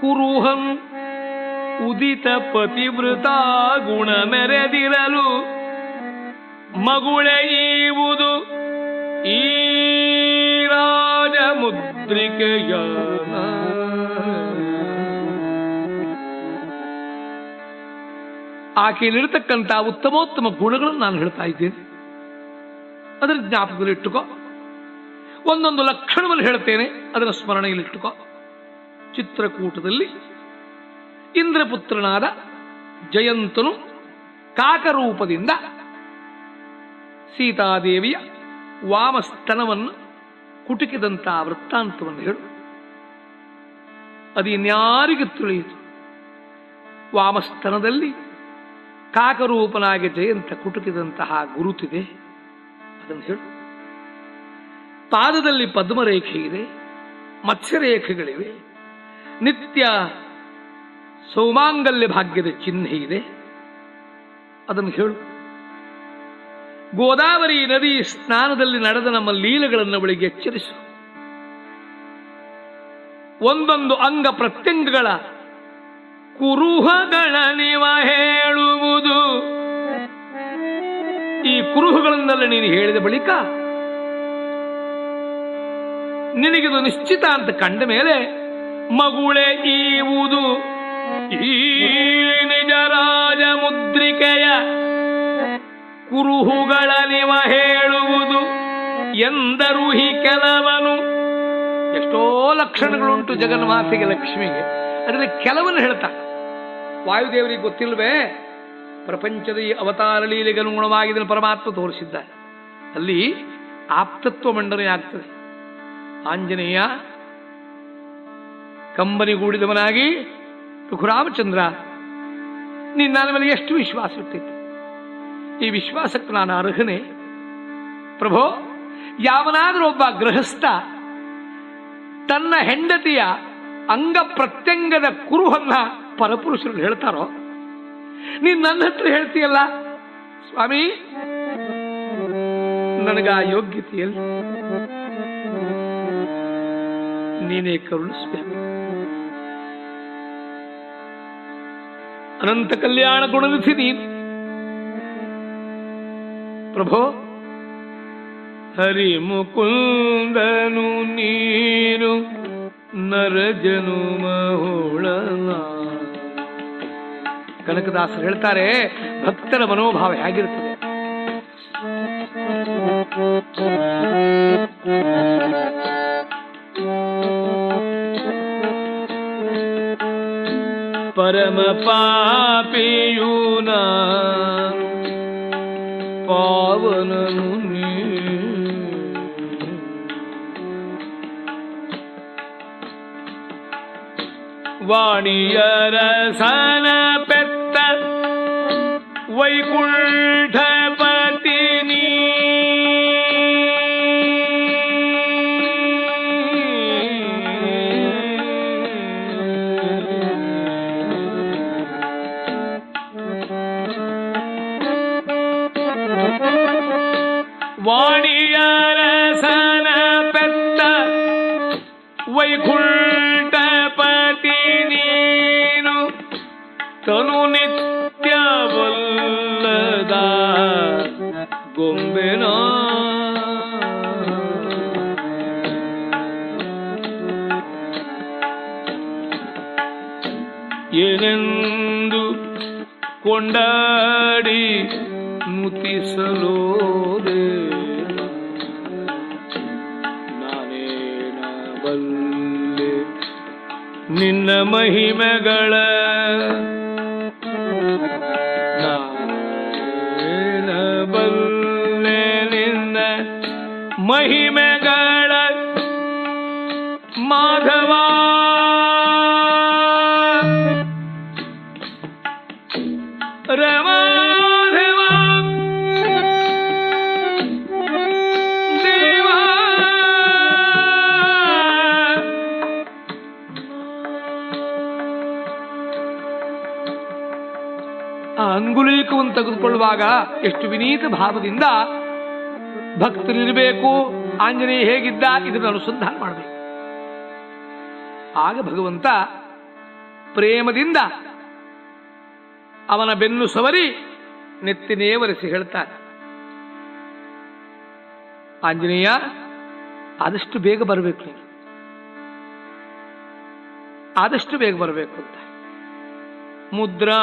ಕುರುಹಂ ಉದಿತ ಪತಿವೃತ ಗುಣ ಮೆರೆದಿರಲು ಮಗುಳೆಯುವುದು ಈ ರಾಜ ಮುದ್ರಿಕೆಯ ಆಕೆಯಲ್ಲಿರ್ತಕ್ಕಂಥ ಉತ್ತಮೋತ್ತಮ ಗುಣಗಳನ್ನು ನಾನು ಹೇಳ್ತಾ ಇದ್ದೇನೆ. ಅದರ ಜ್ಞಾಪಕದಲ್ಲಿಟ್ಟುಕೋ ಒಂದೊಂದು ಲಕ್ಷಣವನ್ನು ಹೇಳ್ತೇನೆ, ಅದರ ಸ್ಮರಣೆಯಲ್ಲಿಟ್ಟುಕೋ ಚಿತ್ರಕೂಟದಲ್ಲಿ ಇಂದ್ರಪುತ್ರನಾದ ಜಯಂತನು ಕಾಕರೂಪದಿಂದ ಸೀತಾದೇವಿಯ ವಾಮಸ್ತನವನ್ನು ಕುಟುಕಿದಂತಹ ವೃತ್ತಾಂತವನ್ನು ಹೇಳು. ಅದು ಇನ್ಯಾರಿಗೆ ತಿಳಿಯಿತು. ವಾಮಸ್ತನದಲ್ಲಿ ಕಾಕರೂಪನಾಗಿ ಜಯಂತ ಕುಟುಕಿದಂತಹ ಗುರುತಿದೆ. ಪಾದದಲ್ಲಿ ಪದ್ಮರೇಖೆ ಇದೆ, ಮತ್ಸ್ಯರೇಖೆಗಳಿವೆ. ನಿತ್ಯ ಸೌಮಾಂಗಲ್ಯ ಭಾಗ್ಯದ ಚಿಹ್ನೆ ಇದೆ. ಅದನ್ನು ಹೇಳು. ಗೋದಾವರಿ ನದಿ ಸ್ನಾನದಲ್ಲಿ ನಡೆದ ನಮ್ಮ ಲೀಲೆಗಳನ್ನು ಅವಳಿಗೆ ಎಚ್ಚರಿಸು. ಒಂದೊಂದು ಅಂಗ ಪ್ರತ್ಯಂಗಗಳ ಕುರುಹಗಳ ನಿವ ಹೇಳುವುದು. ಈ ಕುರುಹುಗಳನ್ನೆಲ್ಲ ನೀನು ಹೇಳಿದ ಬಳಿಕ ನಿನಗಿದು ನಿಶ್ಚಿತ ಅಂತ ಕಂಡ ಮೇಲೆ ಮಗುಳೆ ಈವುದು. ಈ ನಿಜ ರಾಜ ಮುದ್ರಿಕೆಯ ಕುರುಹುಗಳ ನಿವ ಹೇಳುವುದು ಎಂದರು ಹಿ ಕೆಲವನು. ಎಷ್ಟೋ ಲಕ್ಷಣಗಳುಂಟು ಜಗನ್ಮಾತೆಗೆ ಲಕ್ಷ್ಮಿಗೆ. ಅದರಲ್ಲಿ ಕೆಲವನ್ನು ಹೇಳ್ತಾ ವಾಯುದೇವರಿಗೆ ಗೊತ್ತಿಲ್ವೇ? ಪ್ರಪಂಚದ ಈ ಅವತಾರ ಲೀಲೆಗೆ ಅನುಗುಣವಾಗಿ ಇದನ್ನು ಪರಮಾತ್ಮ ತೋರಿಸಿದ್ದ ಅಲ್ಲಿ ಆಪ್ತತ್ವ ಮಂಡನೆ ಆಗ್ತದೆ. ಆಂಜನೇಯ ಕಂಬನಿಗೂಡಿದವನಾಗಿ ರಘುರಾಮಚಂದ್ರ ನೀನು ನನ್ನ ಮೇಲೆ ಎಷ್ಟು ವಿಶ್ವಾಸ ಇರ್ತಿತ್ತು ಈ ವಿಶ್ವಾಸಕ್ಕೆ ನಾನು ಅರ್ಹನೆ? ಪ್ರಭೋ, ಯಾವನಾದರೂ ಒಬ್ಬ ಗೃಹಸ್ಥ ತನ್ನ ಹೆಂಡತಿಯ ಅಂಗ ಪ್ರತ್ಯಂಗದ ಕುರುಹನ್ನ ಪರಪುರುಷರು ಹೇಳ್ತಾರೋ ನೀನ್ ನನ್ನ ಹತ್ರ ಹೇಳ್ತೀಯಲ್ಲ? ಸ್ವಾಮಿ, ನನಗ ಯೋಗ್ಯತೆಯಲ್ಲಿ ನೀನೇ ಕರುಣಿಸ್ಬೇಕು. ಅನಂತ ಕಲ್ಯಾಣ ಗುಣವಿಸಿ ನೀನು. ಪ್ರಭೋ ಹರಿ ಮುಕುಂದನು ನೀನು ನರಜನು ಮಹುಳನ ಕನಕದಾಸರು ಹೇಳ್ತಾರೆ ಭಕ್ತರ ಮನೋಭಾವ ಹೇಗಿರುತ್ತದೆ? ಪರಮ ಪಾಪಿಯೂನ ಪಾವನನು ನೀ. ವಾಣಿಯರಸನ ಪೆತ್ತ ವೈಕುಂಠಪತಿ ನೀ ವಾಣಿಯರಸನ ಪೆತ್ತ ವೈಕುಂಠಪತಿ ನೀನು ತನು ನಿತ್ಯವಲ್ಲದ ಕೊಂಡಾಡಿ ಮುತಿಸಲೋದೆ ನಾನೇನ ಬಲ್ಲೆ ನಿನ್ನ ಮಹಿಮೆಗಳ ತೆಗೆದುಕೊಳ್ಳುವಾಗ ಎಷ್ಟು ವಿನೀತ ಭಾವದಿಂದ ಭಕ್ತರಿರಬೇಕು, ಆಂಜನೇಯ ಹೇಗಿದ್ದ ಇದನ್ನು ಅನುಸಂಧಾನ ಮಾಡಬೇಕು. ಆಗ ಭಗವಂತ ಪ್ರೇಮದಿಂದ ಅವನ ಬೆನ್ನು ಸವರಿ ನೆತ್ತಿನೇವರಿಸಿ ಹೇಳ್ತಾನೆ. ಆಂಜನೇಯ, ಆದಷ್ಟು ಬೇಗ ಬರಬೇಕು ನೀನು. ಆದಷ್ಟು ಬೇಗ ಬರಬೇಕು ಅಂತ. ಮುದ್ರಾ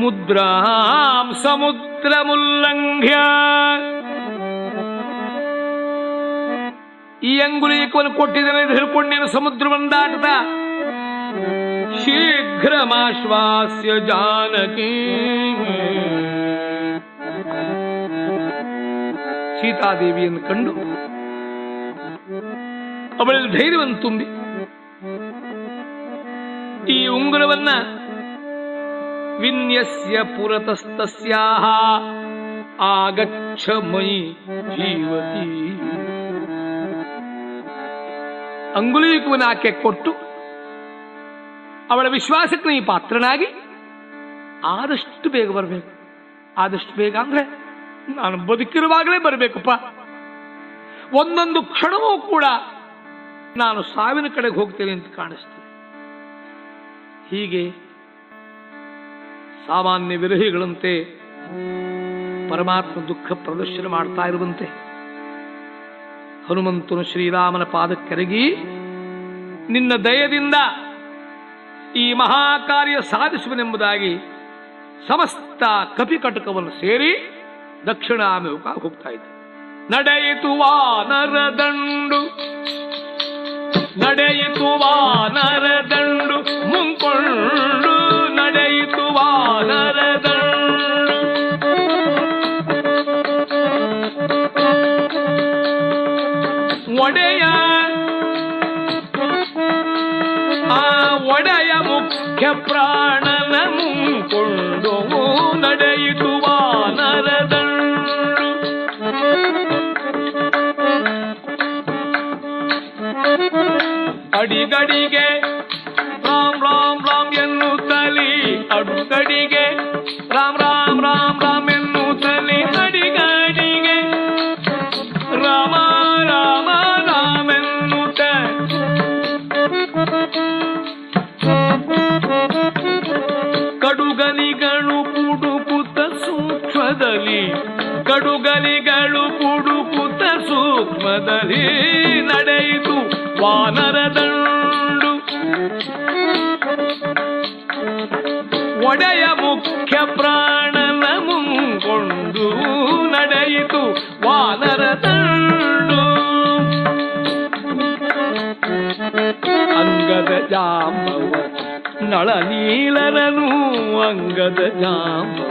ಮುದ್ರಾಂ ಸಮುದ್ರ ಮುಲ್ಲಂಘ್ಯ ಈ ಅಂಗುಲೀಕವನ್ನು ಕೊಟ್ಟಿದ್ದೇನೆ ಎಂದು ಹೇಳ್ಕೊಂಡು ನೀನು ಸಮುದ್ರವನ್ನು ದಾಟದ ಶೀಘ್ರಮಾಶ್ವಾಸ್ಯ ಜಾನಕಿ. ಸೀತಾದೇವಿಯನ್ನು ಕಂಡು ಅವಳಲ್ಲಿ ಧೈರ್ಯವನ್ನು ತುಂಬಿ ಈ ಉಂಗುರವನ್ನ ವಿನ್ಯಸ್ಯ ಪುರತಸ್ತಸ್ಯಾಹ ಆಗಚ್ಚ ಮೈ ಜೀವತಿ ಕೊಟ್ಟು ಅವಳ ವಿಶ್ವಾಸಕ್ಕೆ ನೀ ಪಾತ್ರನಾಗಿ ಆದಷ್ಟು ಬೇಗ ಬರಬೇಕು ಆದಷ್ಟು ಬೇಗ ಅಂದ್ರೆ ನಾನು ಬದುಕಿರುವಾಗಲೇ ಬರಬೇಕಪ್ಪ ಒಂದೊಂದು ಕ್ಷಣವೂ ಕೂಡ ನಾನು ಸಾವಿನ ಕಡೆಗೆ ಹೋಗ್ತೇನೆ ಅಂತ ಕಾಣಿಸ್ತೇನೆ ಹೀಗೆ ಸಾಮಾನ್ಯ ವಿರಹಿಗಳಂತೆ ಪರಮಾತ್ಮ ದುಃಖ ಪ್ರದರ್ಶನ ಮಾಡ್ತಾ ಇರುವಂತೆ. ಹನುಮಂತನು ಶ್ರೀರಾಮನ ಪಾದಕ್ಕೆರಗಿ, ನಿನ್ನ ದಯದಿಂದ ಈ ಮಹಾಕಾರ್ಯ ಸಾಧಿಸುವನೆಂಬುದಾಗಿ ಸಮಸ್ತ ಕಪಿಕಟಕವನ್ನು ಸೇರಿ ದಕ್ಷಿಣಾಭಿಮುಖ ಹೋಗ್ತಾ ಇದ್ದ ನಡೆಯಿತು ವಾನರ ದಂಡು, ನಡೆಯಿತು ವಾನರ ದಂಡು ಮುಂಕೊಂಡು ನಡೆಯಿತು ಅಡಿಗಡಿಗೆ ದಂಡು. ಒಡೆಯ ಮುಖ್ಯ ಪ್ರಾಣನ ಮುಂಗೊಂಡು ನಡೆಯಿತು ವಾನರ ದಂಡು. ಅಂಗದ ಜಾಂಬವ, ನಳ ನೀಲರನು ಅಂಗದ ಜಾಂಬವ.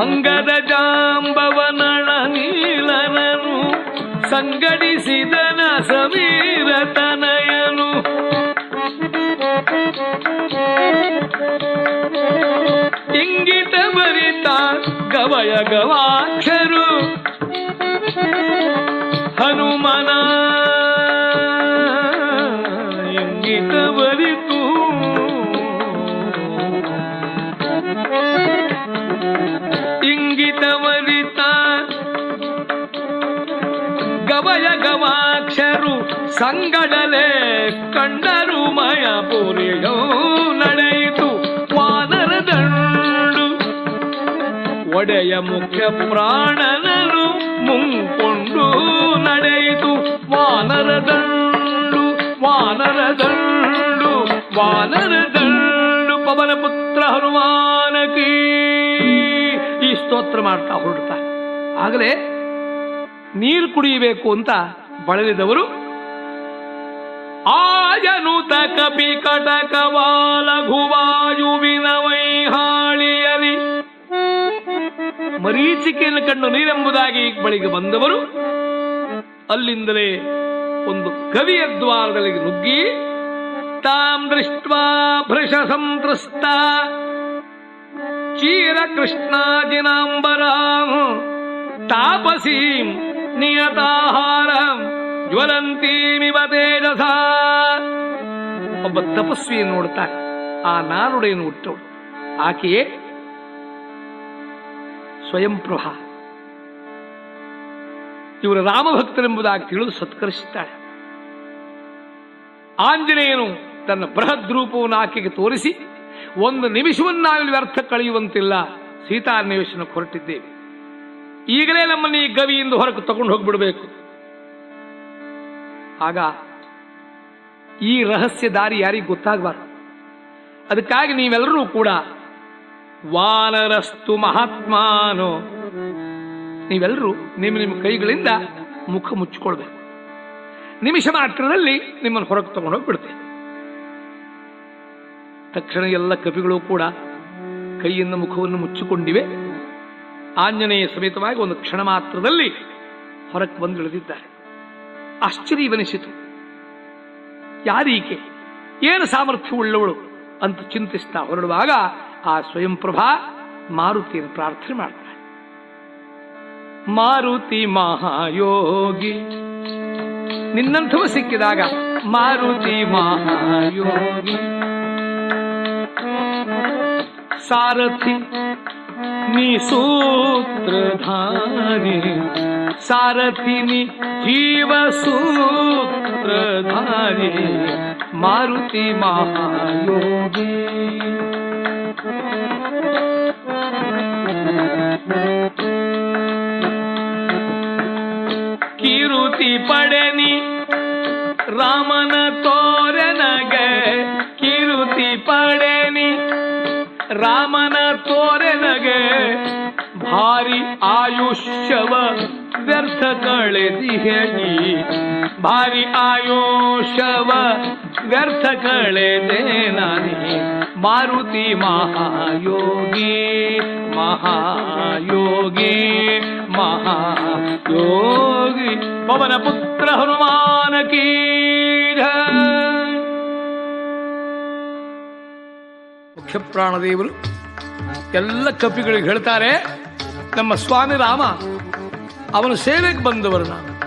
ಅಂಗದ ಜಾಂಬವ ಸಂಗಡಿಸಿದನ ಸಮೀರ ತನಯನು. ಇಂಗಿತ ಬರಿತ ಗವಯ ಗವಾಕ್ಷರು. ಹನುಮನ ಇಂಗಿತ ಬರಿತು ಗವಾಕ್ಷರು ಸಂಗಡಲೆ ಕಂಡರು ಮಯ ಪುರಿಯೋ ನಡೆಯಿತು ವಾನರ ದಂಡು. ಒಡೆಯ ಮುಖ್ಯ ಪ್ರಾಣನರು ಮುಂಕೊಂಡು ನಡೆಯಿತು ವಾನರ ದಂಡು ವಾನರ ದಂಡು ವಾನರ ದಂಡು. ಪವನ ಪುತ್ರ ಹನುಮಾನಕಿ ಈ ಸ್ತೋತ್ರ ಮಾಡ್ತಾ ಹೊರಡ್ತಾರೆ ಆಗಲೇ ನೀರು ಕುಡಿಯಬೇಕು ಅಂತ ಬಳಲಿದವರು ಆಜನುತ ಕಪಿ ಕಟಕವಾಲ ಘುವಾಯುವಿನ ವೈಹಾಳಿಯಲಿ ಮರೀಚಿಕೆಯನ್ನು ಕಂಡು ನೀರೆಂಬುದಾಗಿ ಬಳಿಗೆ ಬಂದವರು. ಅಲ್ಲಿಂದಲೇ ಒಂದು ಕವಿಯ ದ್ವಾರದಲ್ಲಿ ನುಗ್ಗಿ, ತಾಂ ದೃಷ್ಟ್ವಾ ಭೃಷ ಸಂತೃಷ್ಟ ಚೀರ ಕೃಷ್ಣಾಜಿನಾಂಬರಾಂ ತಾಪಸೀಂ ನಿಯತಾಹಾರಂ ಜ್ವಲಂತೀಮಿವ ತೇಜಸ. ಒಬ್ಬ ತಪಸ್ವಿಯನ್ನು ನೋಡ್ತಾನೆ, ಆ ನಾರುಡೆಯನ್ನು ಹುಟ್ಟವಳು ಆಕೆಯೇ ಸ್ವಯಂ ಪ್ರಭಾ ಇವರು ರಾಮಭಕ್ತರೆಂಬುದಾಗಿ ತಿಳಿದು ಸತ್ಕರಿಸುತ್ತಾಳೆ. ಆಂಜನೇಯನು ತನ್ನ ಬೃಹದ್ ರೂಪವನ್ನು ಆಕೆಗೆ ತೋರಿಸಿ, ಒಂದು ನಿಮಿಷವನ್ನಾಗಲಿ ವ್ಯರ್ಥ ಕಳೆಯುವಂತಿಲ್ಲ ಸೀತಾನ್ವೇಷಣಕ್ಕೆ ಹೊರಟಿದ್ದೇವೆ ಈಗಲೇ ನಮ್ಮನ್ನು ಈ ಗವಿಯಿಂದ ಹೊರಗೆ ತಗೊಂಡು ಹೋಗ್ಬಿಡಬೇಕು. ಆಗ ಈ ರಹಸ್ಯ ದಾರಿ ಯಾರಿಗೆ ಗೊತ್ತಾಗಬಾರ್ದು. ಅದಕ್ಕಾಗಿ ನೀವೆಲ್ಲರೂ ಕೂಡ ವಾನರಸ್ತು ಮಹಾತ್ಮಾನೋ, ನೀವೆಲ್ಲರೂ ನಿಮ್ಮ ನಿಮ್ಮ ಕೈಗಳಿಂದ ಮುಖ ಮುಚ್ಚಿಕೊಳ್ಬೇಕು. ನಿಮಿಷ ಮಾತ್ರದಲ್ಲಿ ನಿಮ್ಮನ್ನು ಹೊರಗೆ ತಗೊಂಡು ಹೋಗ್ಬಿಡ್ತೇವೆ ತಕ್ಷಣ ಎಲ್ಲ ಕವಿಗಳು ಕೂಡ ಕೈಯಿಂದ ಮುಖವನ್ನು ಮುಚ್ಚಿಕೊಂಡಿವೆ. ಆಂಜನೇಯ ಸಮೇತವಾಗಿ ಒಂದು ಕ್ಷಣ ಮಾತ್ರದಲ್ಲಿ ಹೊರಕ್ಕೆ ಬಂದು ಇಳಿದಿದ್ದಾರೆ ಆಶ್ಚರ್ಯವನಿಸಿತು. ಯಾರೀಕೆ? ಏನು ಸಾಮರ್ಥ್ಯವುಳ್ಳವಳು ಅಂತ ಚಿಂತಿಸ್ತಾ ಹೊರಡುವಾಗ ಆ ಸ್ವಯಂ ಪ್ರಭಾ ಮಾರುತಿಯನ್ನು ಪ್ರಾರ್ಥನೆ ಮಾಡ್ತಾಳೆ ಮಾರುತಿ ಮಹಾಯೋಗಿ, ನಿನ್ನಂಥವ ಸಿಕ್ಕಿದಾಗ ಮಾರುತಿ ಮಹಾಯೋಗಿ, ಸಾರಥಿ मी सूत्रधारी सारथिनी जीवसूत्रधारी मारुती महायोगी। किरुती पडनी ತೋರೆನಗೆ ಭಾರಿ ಆಯುಷ್ಯವ ವ್ಯರ್ಥ ಕಳೆದಿಹೆ ನೀ. ಭಾರಿ ಆಯುಷ್ಯವ ವ್ಯರ್ಥ ಕಳೆದೆ ನಾನಿ. ಮಾರುತಿ ಮಹಾಯೋಗಿ ಮಹಾಯೋಗಿ ಮಹಾಯೋಗಿ. ಪವನ ಪುತ್ರ ಹನುಮಾನ ಕೀ ಮುಖ್ಯ ಪ್ರಾಣದೇವರು ಎಲ್ಲ ಕಪಿಗಳಿಗೆ ಹೇಳ್ತಾರೆ, ನಮ್ಮ ಸ್ವಾಮಿ ರಾಮ, ಅವನು ಸೇವೆಗೆ ಬಂದವರು ನಾನು.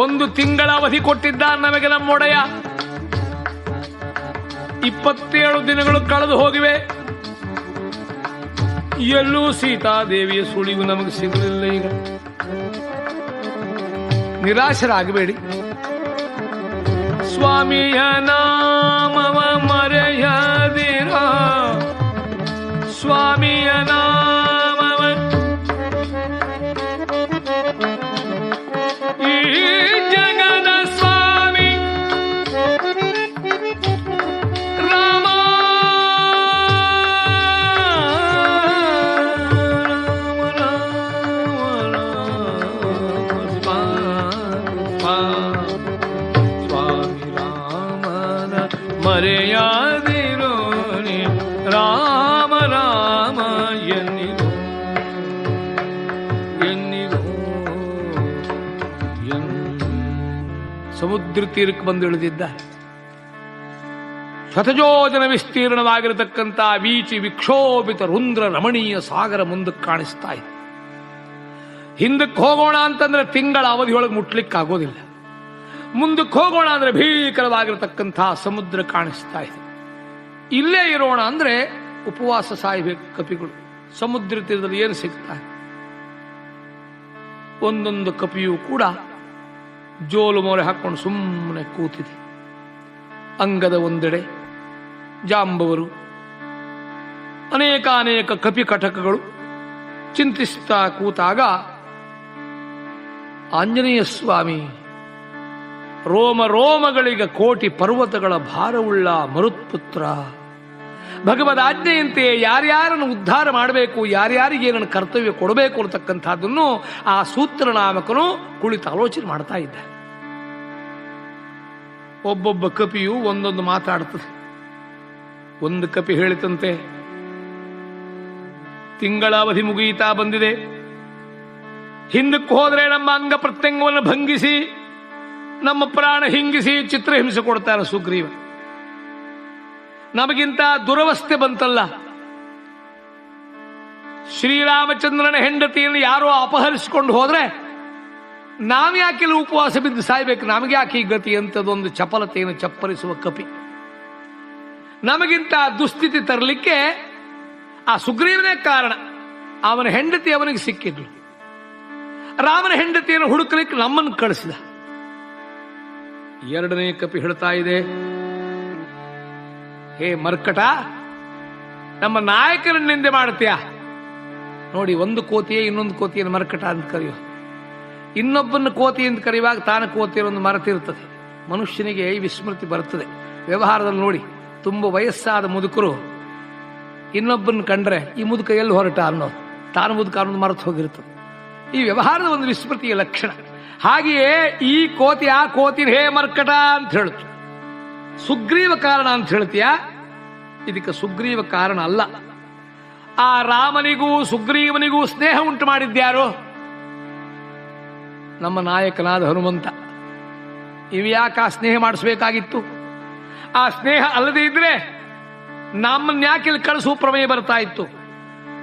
ಒಂದು ತಿಂಗಳ ಅವಧಿ ಕೊಟ್ಟಿದ್ದ ನಮಗೆ ನಮ್ಮೊಡೆಯ ಇಪ್ಪತ್ತೇಳು ದಿನಗಳು ಕಳೆದು ಹೋಗಿವೆ. ಎಲ್ಲೂ ಸೀತಾದೇವಿಯ ಸುಳಿವು ನಮಗೆ ಸಿಗಲಿಲ್ಲ ಈಗ. ನಿರಾಶರಾಗಬೇಡಿ. ಸ್ವಾಮಿಯ ನಾಮವ ಮರೆಯದಿರ स्वामी अना ಸಮುದ್ರ ತೀರಕ್ಕೆ ಬಂದು ಇಳಿದಿದ್ದ. ಶತಜೋಜನ ವಿಸ್ತೀರ್ಣವಾಗಿರತಕ್ಕಂಥ ವೀಚಿ ವಿಕ್ಷೋಭಿತ ರುಂದ್ರ ರಮಣೀಯ ಸಾಗರ ಮುಂದಕ್ಕೆ ಕಾಣಿಸ್ತಾ ಇದೆ ಹಿಂದಕ್ಕೆ ಹೋಗೋಣ ಅಂತಂದ್ರೆ ತಿಂಗಳ ಅವಧಿಯೊಳಗೆ ಮುಟ್ಲಿಕ್ಕಾಗೋದಿಲ್ಲ. ಮುಂದಕ್ಕೆ ಹೋಗೋಣ ಅಂದ್ರೆ ಭೀಕರವಾಗಿರತಕ್ಕಂಥ ಸಮುದ್ರ ಕಾಣಿಸ್ತಾ ಇದೆ. ಇಲ್ಲೇ ಇರೋಣ ಅಂದ್ರೆ ಉಪವಾಸ ಸಾಯಬೇಕು ಕಪಿಗಳು. ಸಮುದ್ರ ತೀರದಲ್ಲಿ ಏನು ಸಿಗ್ತಾ ಒಂದೊಂದು ಕಪಿಯೂ ಕೂಡ ಜೋಲು ಮೊರೆ ಹಾಕ್ಕೊಂಡು ಸುಮ್ಮನೆ ಕೂತಿದೆ. ಅಂಗದ ಒಂದೆಡೆ ಜಾಂಬವರು ಅನೇಕ ಅನೇಕ ಕಪಿ ಕಟಕಗಳು ಚಿಂತಿಸ್ತಾ ಕೂತಾಗ ಆಂಜನೇಯ ಸ್ವಾಮಿ ರೋಮ ರೋಮಗಳಿಗೆ ಕೋಟಿ ಪರ್ವತಗಳ ಭಾರವುಳ್ಳ ಮರುತ್ಪುತ್ರ ಭಗವದ್ ಆಜ್ಞೆಯಂತೆ ಯಾರ್ಯಾರನ್ನು ಉದ್ಧಾರ ಮಾಡಬೇಕು, ಯಾರ್ಯಾರಿಗೆ ಏನನ್ನು ಕರ್ತವ್ಯ ಕೊಡಬೇಕು ಅನ್ನತಕ್ಕಂಥದ್ದನ್ನು ಆ ಸೂತ್ರನಾಮಕನು ಕುಳಿತು ಆಲೋಚನೆ ಮಾಡ್ತಾ ಇದ್ದ. ಒಬ್ಬೊಬ್ಬ ಕಪಿಯು ಒಂದೊಂದು ಮಾತಾಡ್ತದೆ. ಒಂದು ಕಪಿ ಹೇಳಿತಂತೆ ತಿಂಗಳ ಅವಧಿ ಮುಗಿಯುತ್ತಾ ಬಂದಿದೆ. ಹಿಂದಕ್ಕೆ ಹೋದರೆ ನಮ್ಮ ಅಂಗ ಪ್ರತ್ಯಂಗವನ್ನು ಭಂಗಿಸಿ, ನಮ್ಮ ಪ್ರಾಣ ಹಿಂಗಿಸಿ ಚಿತ್ರಹಿಂಸೆ ಕೊಡ್ತಾನೆ ಸುಗ್ರೀವ ನಮಗಿಂತ ದುರವಸ್ಥೆ ಬಂತಲ್ಲ. ಶ್ರೀರಾಮಚಂದ್ರನ ಹೆಂಡತಿಯನ್ನು ಯಾರೋ ಅಪಹರಿಸಿಕೊಂಡು ಹೋದ್ರೆ ನಾವ್ಯಾಕೆಲ್ಲ ಉಪವಾಸ ಬಿದ್ದು ಸಾಯ್ಬೇಕು? ನಮಗೆ ಯಾಕೆ ಈ ಗತಿ ಅಂತದೊಂದು ಚಪಲತೆಯನ್ನು ಚಪ್ಪರಿಸುವ ಕಪಿ. ನಮಗಿಂತ ದುಸ್ಥಿತಿ ತರಲಿಕ್ಕೆ ಆ ಸುಗ್ರೀವನೇ ಕಾರಣ. ಅವನ ಹೆಂಡತಿ ಅವನಿಗೆ ಸಿಕ್ಕಿದ್ಲು. ರಾಮನ ಹೆಂಡತಿಯನ್ನು ಹುಡುಕಲಿಕ್ಕೆ ನಮ್ಮನ್ನು ಕಳಿಸಿದ. ಎರಡನೇ ಕಪಿ ಹೇಳ್ತಾ ಇದೆ ಹೇ ಮರ್ಕಟ, ನಮ್ಮ ನಾಯಕನ ನಿಂದೆ ಮಾಡ್ತೀಯ? ನೋಡಿ, ಒಂದು ಕೋತಿಯೇ ಇನ್ನೊಂದು ಕೋತಿಯನ್ನು ಮರ್ಕಟ ಅಂತ ಕರೆಯೋ. ಇನ್ನೊಬ್ಬನ ಕೋತಿ ಅಂತ ಕರೆಯುವಾಗ ತಾನು ಒಂದು ಮರೆತಿರ್ತದೆ ಮನುಷ್ಯನಿಗೆ ಈ ವಿಸ್ಮೃತಿ ಬರುತ್ತದೆ. ವ್ಯವಹಾರದಲ್ಲಿ ನೋಡಿ, ತುಂಬ ವಯಸ್ಸಾದ ಮುದುಕರು, ಇನ್ನೊಬ್ಬನ ಕಂಡ್ರೆ ಈ ಮುದುಕ ಎಲ್ಲಿ ಹೊರಟ ಅನ್ನೋದು ತಾನು ಮುದುಕ ಅನ್ನೋದು ಮರೆತು ಹೋಗಿರ್ತದೆ ಈ ವ್ಯವಹಾರದ ಒಂದು ವಿಸ್ಮೃತಿಯ ಲಕ್ಷಣ. ಹಾಗೆಯೇ ಈ ಕೋತಿ, ಆ ಕೋತಿ ಹೇ ಮರ್ಕಟ ಅಂತ ಹೇಳುತ್ತೆ. ಸುಗ್ರೀವ ಕಾರಣ ಅಂತ ಹೇಳ್ತೀಯ? ಇದಕ್ಕೆ ಸುಗ್ರೀವ ಕಾರಣ ಅಲ್ಲ. ಆ ರಾಮನಿಗೂ ಸುಗ್ರೀವನಿಗೂ ಸ್ನೇಹ ಉಂಟು ಮಾಡಿದ್ಯಾರು? ನಮ್ಮ ನಾಯಕನಾದ ಹನುಮಂತ. ಇವ್ಯಾಕೆ ಆ ಸ್ನೇಹ ಮಾಡಿಸ್ಬೇಕಾಗಿತ್ತು? ಆ ಸ್ನೇಹ ಅಲ್ಲದೆ ಇದ್ರೆ ನಮ್ಮನ್ನ ಇಲ್ಲಿ ಕಳಿಸುವ ಪ್ರಮೇಯ ಬರ್ತಾ ಇತ್ತು.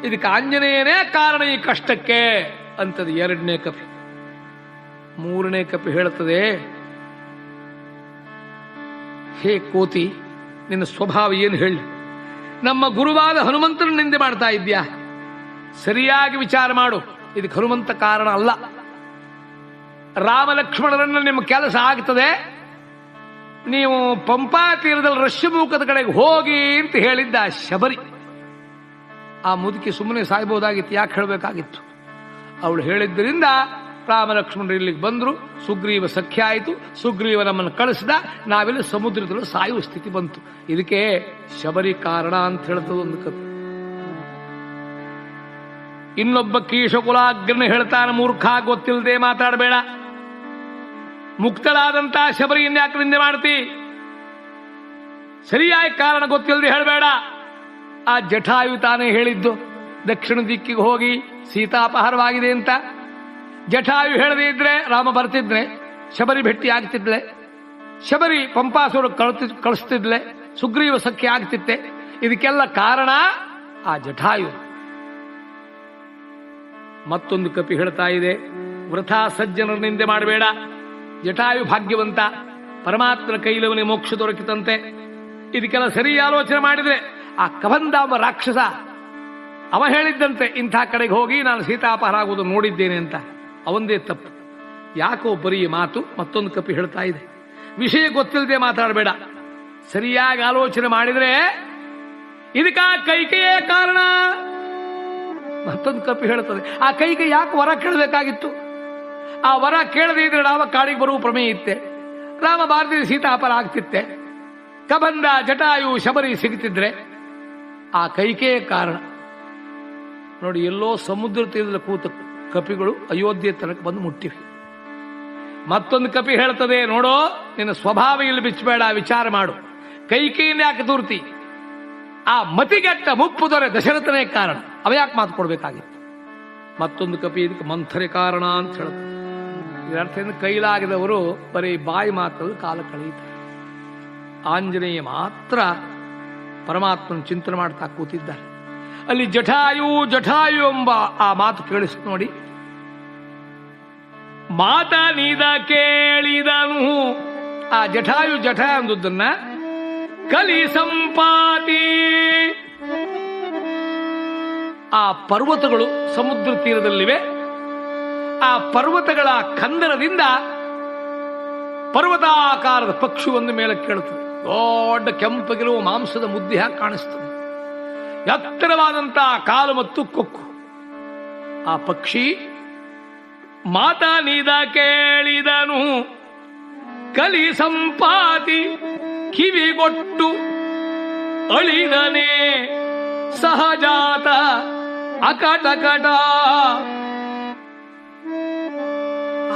ಇದಕ್ಕೆ ಆಂಜನೇಯನೇ ಕಾರಣ ಈ ಕಷ್ಟಕ್ಕೆ ಅಂತದ ಎರಡನೇ ಕಪಿ ಮೂರನೇ ಕಪಿ ಹೇಳುತ್ತದೆ ಹೇ ಕೋತಿ, ನಿನ್ನ ಸ್ವಭಾವ ಏನು ಹೇಳಿ. ನಮ್ಮ ಗುರುವಾದ ಹನುಮಂತನ ನಿಂದೆ ಮಾಡ್ತಾ ಇದ್ಯಾ ಸರಿಯಾಗಿ ವಿಚಾರ ಮಾಡು. ಇದಕ್ಕೆ ಹನುಮಂತ ಕಾರಣ ಅಲ್ಲ. ರಾಮ ಲಕ್ಷ್ಮಣರನ್ನ ನಿಮ್ಮ ಕೆಲಸ ಆಗ್ತದೆ. ನೀವು ಪಂಪಾ ತೀರದಲ್ಲಿ ರಶ್ಯಮುಖದ ಕಡೆಗೆ ಹೋಗಿ ಅಂತ ಹೇಳಿದ್ದ ಶಬರಿ. ಆ ಮುದುಕಿ ಸುಮ್ಮನೆ ಸಾಯ್ಬೋದಾಗಿತ್ತು, ಯಾಕೆ ಹೇಳಬೇಕಾಗಿತ್ತು? ಅವಳು ಹೇಳಿದ್ದರಿಂದ ರಾಮ ಲಕ್ಷ್ಮಣರು ಇಲ್ಲಿಗೆ ಬಂದರು, ಸುಗ್ರೀವ ಸಖ್ಯ ಆಯಿತು, ಸುಗ್ರೀವ ನಮ್ಮನ್ನು ಕಳಿಸಿದ, ನಾವೆಲ್ಲ ಸಮುದ್ರದಲ್ಲೂ ಸಾಯುವ ಸ್ಥಿತಿ ಬಂತು. ಇದಕ್ಕೆ ಶಬರಿ ಕಾರಣ ಅಂತ ಹೇಳ್ತದೆ ಒಂದು ಕಥೆ. ಇನ್ನೊಬ್ಬ ಕೀಶಕುಲಾಗ್ರನ ಹೇಳ್ತಾನೆ, ಮೂರ್ಖ, ಗೊತ್ತಿಲ್ಲದೆ ಮಾತಾಡಬೇಡ. ಮುಕ್ತಳಾದಂತ ಶಬರಿಯನ್ನು ಯಾಕೆ ನಿಂದೆ ಮಾಡ್ತಿ? ಸರಿಯಾಗಿ ಕಾರಣ ಗೊತ್ತಿಲ್ಲದೆ ಹೇಳಬೇಡ. ಆ ಜಠಾಯು ತಾನೇ ಹೇಳಿದ್ದು, ದಕ್ಷಿಣ ದಿಕ್ಕಿಗೆ ಹೋಗಿ ಸೀತಾಪಹಾರವಾಗಿದೆ ಅಂತ. ಜಠಾಯು ಹೇಳದೇ ಇದ್ರೆ ರಾಮ ಬರ್ತಿದ್ರೆ ಶಬರಿ ಭೆಟ್ಟಿ ಆಗ್ತಿದ್ಲೆ, ಶಬರಿ ಪಂಪಾಸುರ ಕಳ್ತಿ ಕಳಿಸ್ತಿದ್ಲೆ, ಸುಗ್ರೀವ ಸಖ್ಯ ಆಗ್ತಿತ್ತೆ. ಇದಕ್ಕೆಲ್ಲ ಕಾರಣ ಆ ಜಠಾಯು. ಮತ್ತೊಂದು ಕಪಿ ಹೇಳ್ತಾ ಇದೆ, ವೃಥಾ ಸಜ್ಜನರ ನಿಂದೆ ಮಾಡಬೇಡ. ಜಟಾಯು ಭಾಗ್ಯವಂತ ಪರಮಾತ್ಮನ ಕೈಲವನೇ ಮೋಕ್ಷ ದೊರಕಿತಂತೆ. ಇದಕ್ಕೆಲ್ಲ ಸರಿ ಆಲೋಚನೆ ಮಾಡಿದ್ರೆ, ಆ ಕಬಂದಾಂಬ ರಾಕ್ಷಸ, ಅವ ಹೇಳಿದ್ದಂತೆ ಇಂಥ ಕಡೆಗೆ ಹೋಗಿ ನಾನು ಸೀತಾಪಹಾರ ಆಗುವುದು ನೋಡಿದ್ದೇನೆ ಅಂತ. ಅವಂದೇ ತಪ್ಪು. ಯಾಕೋ ಬರೀ ಮಾತು ಮತ್ತೊಂದು ಕಪಿ ಹೇಳ್ತಾ ಇದೆ. ವಿಷಯ ಗೊತ್ತಿಲ್ಲದೆ ಮಾತಾಡಬೇಡ. ಸರಿಯಾಗಿ ಆಲೋಚನೆ ಮಾಡಿದ್ರೆ ಇದಕ್ಕ ಕೈಕೆಯೇ ಕಾರಣ. ಮತ್ತೊಂದು ಕಪಿ ಹೇಳ್ತದೆ. ಆ ಕೈಗೆ ಯಾಕೆ ವರ ಕೇಳಬೇಕಾಗಿತ್ತು? ಆ ವರ ಕೇಳದೇ ಇದ್ರೆ ರಾಮ ಕಾಡಿಗೆ ಬರುವ ಪ್ರಮೇಯ ಇತ್ತೆ. ರಾಮ ಭಾರತೀಯ ಸೀತಾಪರ ಆಗ್ತಿತ್ತೆ. ಕಬಂಧ, ಜಟಾಯು, ಶಬರಿ ಸಿಗ್ತಿದ್ರೆ ಆ ಕೈಕೆಯೇ ಕಾರಣ. ನೋಡಿ, ಎಲ್ಲೋ ಸಮುದ್ರ ತೀರದ ಕೂತ ಕಪಿಗಳು ಅಯೋಧ್ಯೆ ತನಕ ಬಂದು ಮುಟ್ಟಿವೆ. ಮತ್ತೊಂದು ಕಪಿ ಹೇಳ್ತದೆ, ನೋಡೋ, ನಿನ್ನ ಸ್ವಭಾವ ಇಲ್ಲಿ ಬಿಚ್ಚಬೇಡ, ವಿಚಾರ ಮಾಡು. ಕೈಕೆಯಿಂದ ಯಾಕೆ ತೂರ್ತಿ ಆ ಮತಿಗೆಟ್ಟ ಮುಪ್ಪು ದೊರೆ ದಶರಥನೇ ಕಾರಣ. ಅವ ಯಾಕೆ ಮಾತು ಕೊಡ್ಬೇಕಾಗಿತ್ತು? ಮತ್ತೊಂದು ಕಪಿ ಇದಕ್ಕೆ ಮಂಥರೆ ಕಾರಣ ಅಂತ ಹೇಳ್ತಾರೆ ಇದರ್ಥದಿಂದ ಕೈಲಾಗದವರು ಬರೀ ಬಾಯಿ ಮಾತಲ್ಲಿ ಕಾಲ ಕಳೆಯುತ್ತಾರೆ. ಆಂಜನೇಯ ಮಾತ್ರ ಪರಮಾತ್ಮನ ಚಿಂತನೆ ಮಾಡ್ತಾ ಕೂತಿದ್ದಾರೆ. ಅಲ್ಲಿ ಜಠಾಯು ಜಠಾಯು ಎಂಬ ಆ ಮಾತು ಕೇಳಿಸ್ ನೋಡಿ ಮಾತ ನೀದ ಕೇಳಿದನು. ಆ ಜಠಾಯು ಜಠ ಅಂದುದನ್ನ ಕಲಿ ಸಂಪಾತಿ. ಆ ಪರ್ವತಗಳು ಸಮುದ್ರ ತೀರದಲ್ಲಿವೆ. ಆ ಪರ್ವತಗಳ ಕಂದರದಿಂದ ಪರ್ವತಾಕಾರದ ಪಕ್ಷಿ ಒಂದು ಮೇಲೆ ಕೇಳುತ್ತದೆ. ದೊಡ್ಡ ಕೆಂಪಗಿರುವ ಮಾಂಸದ ಮುದ್ದೆ ಹಾಕಿ ಕಾಣಿಸ್ತದೆ ಎತ್ತರವಾದಂತಹ ಕಾಲು ಮತ್ತು ಕೊಕ್ಕು. ಆ ಪಕ್ಷಿ ಮಾತಾ ನೀದ ಕೇಳಿದನು. ಕಲಿ ಸಂಪಾತಿ ಕಿವಿಗೊಟ್ಟು ಅಳಿದನೇ. ಸಹಜಾತ ಅಕಟಕಟ.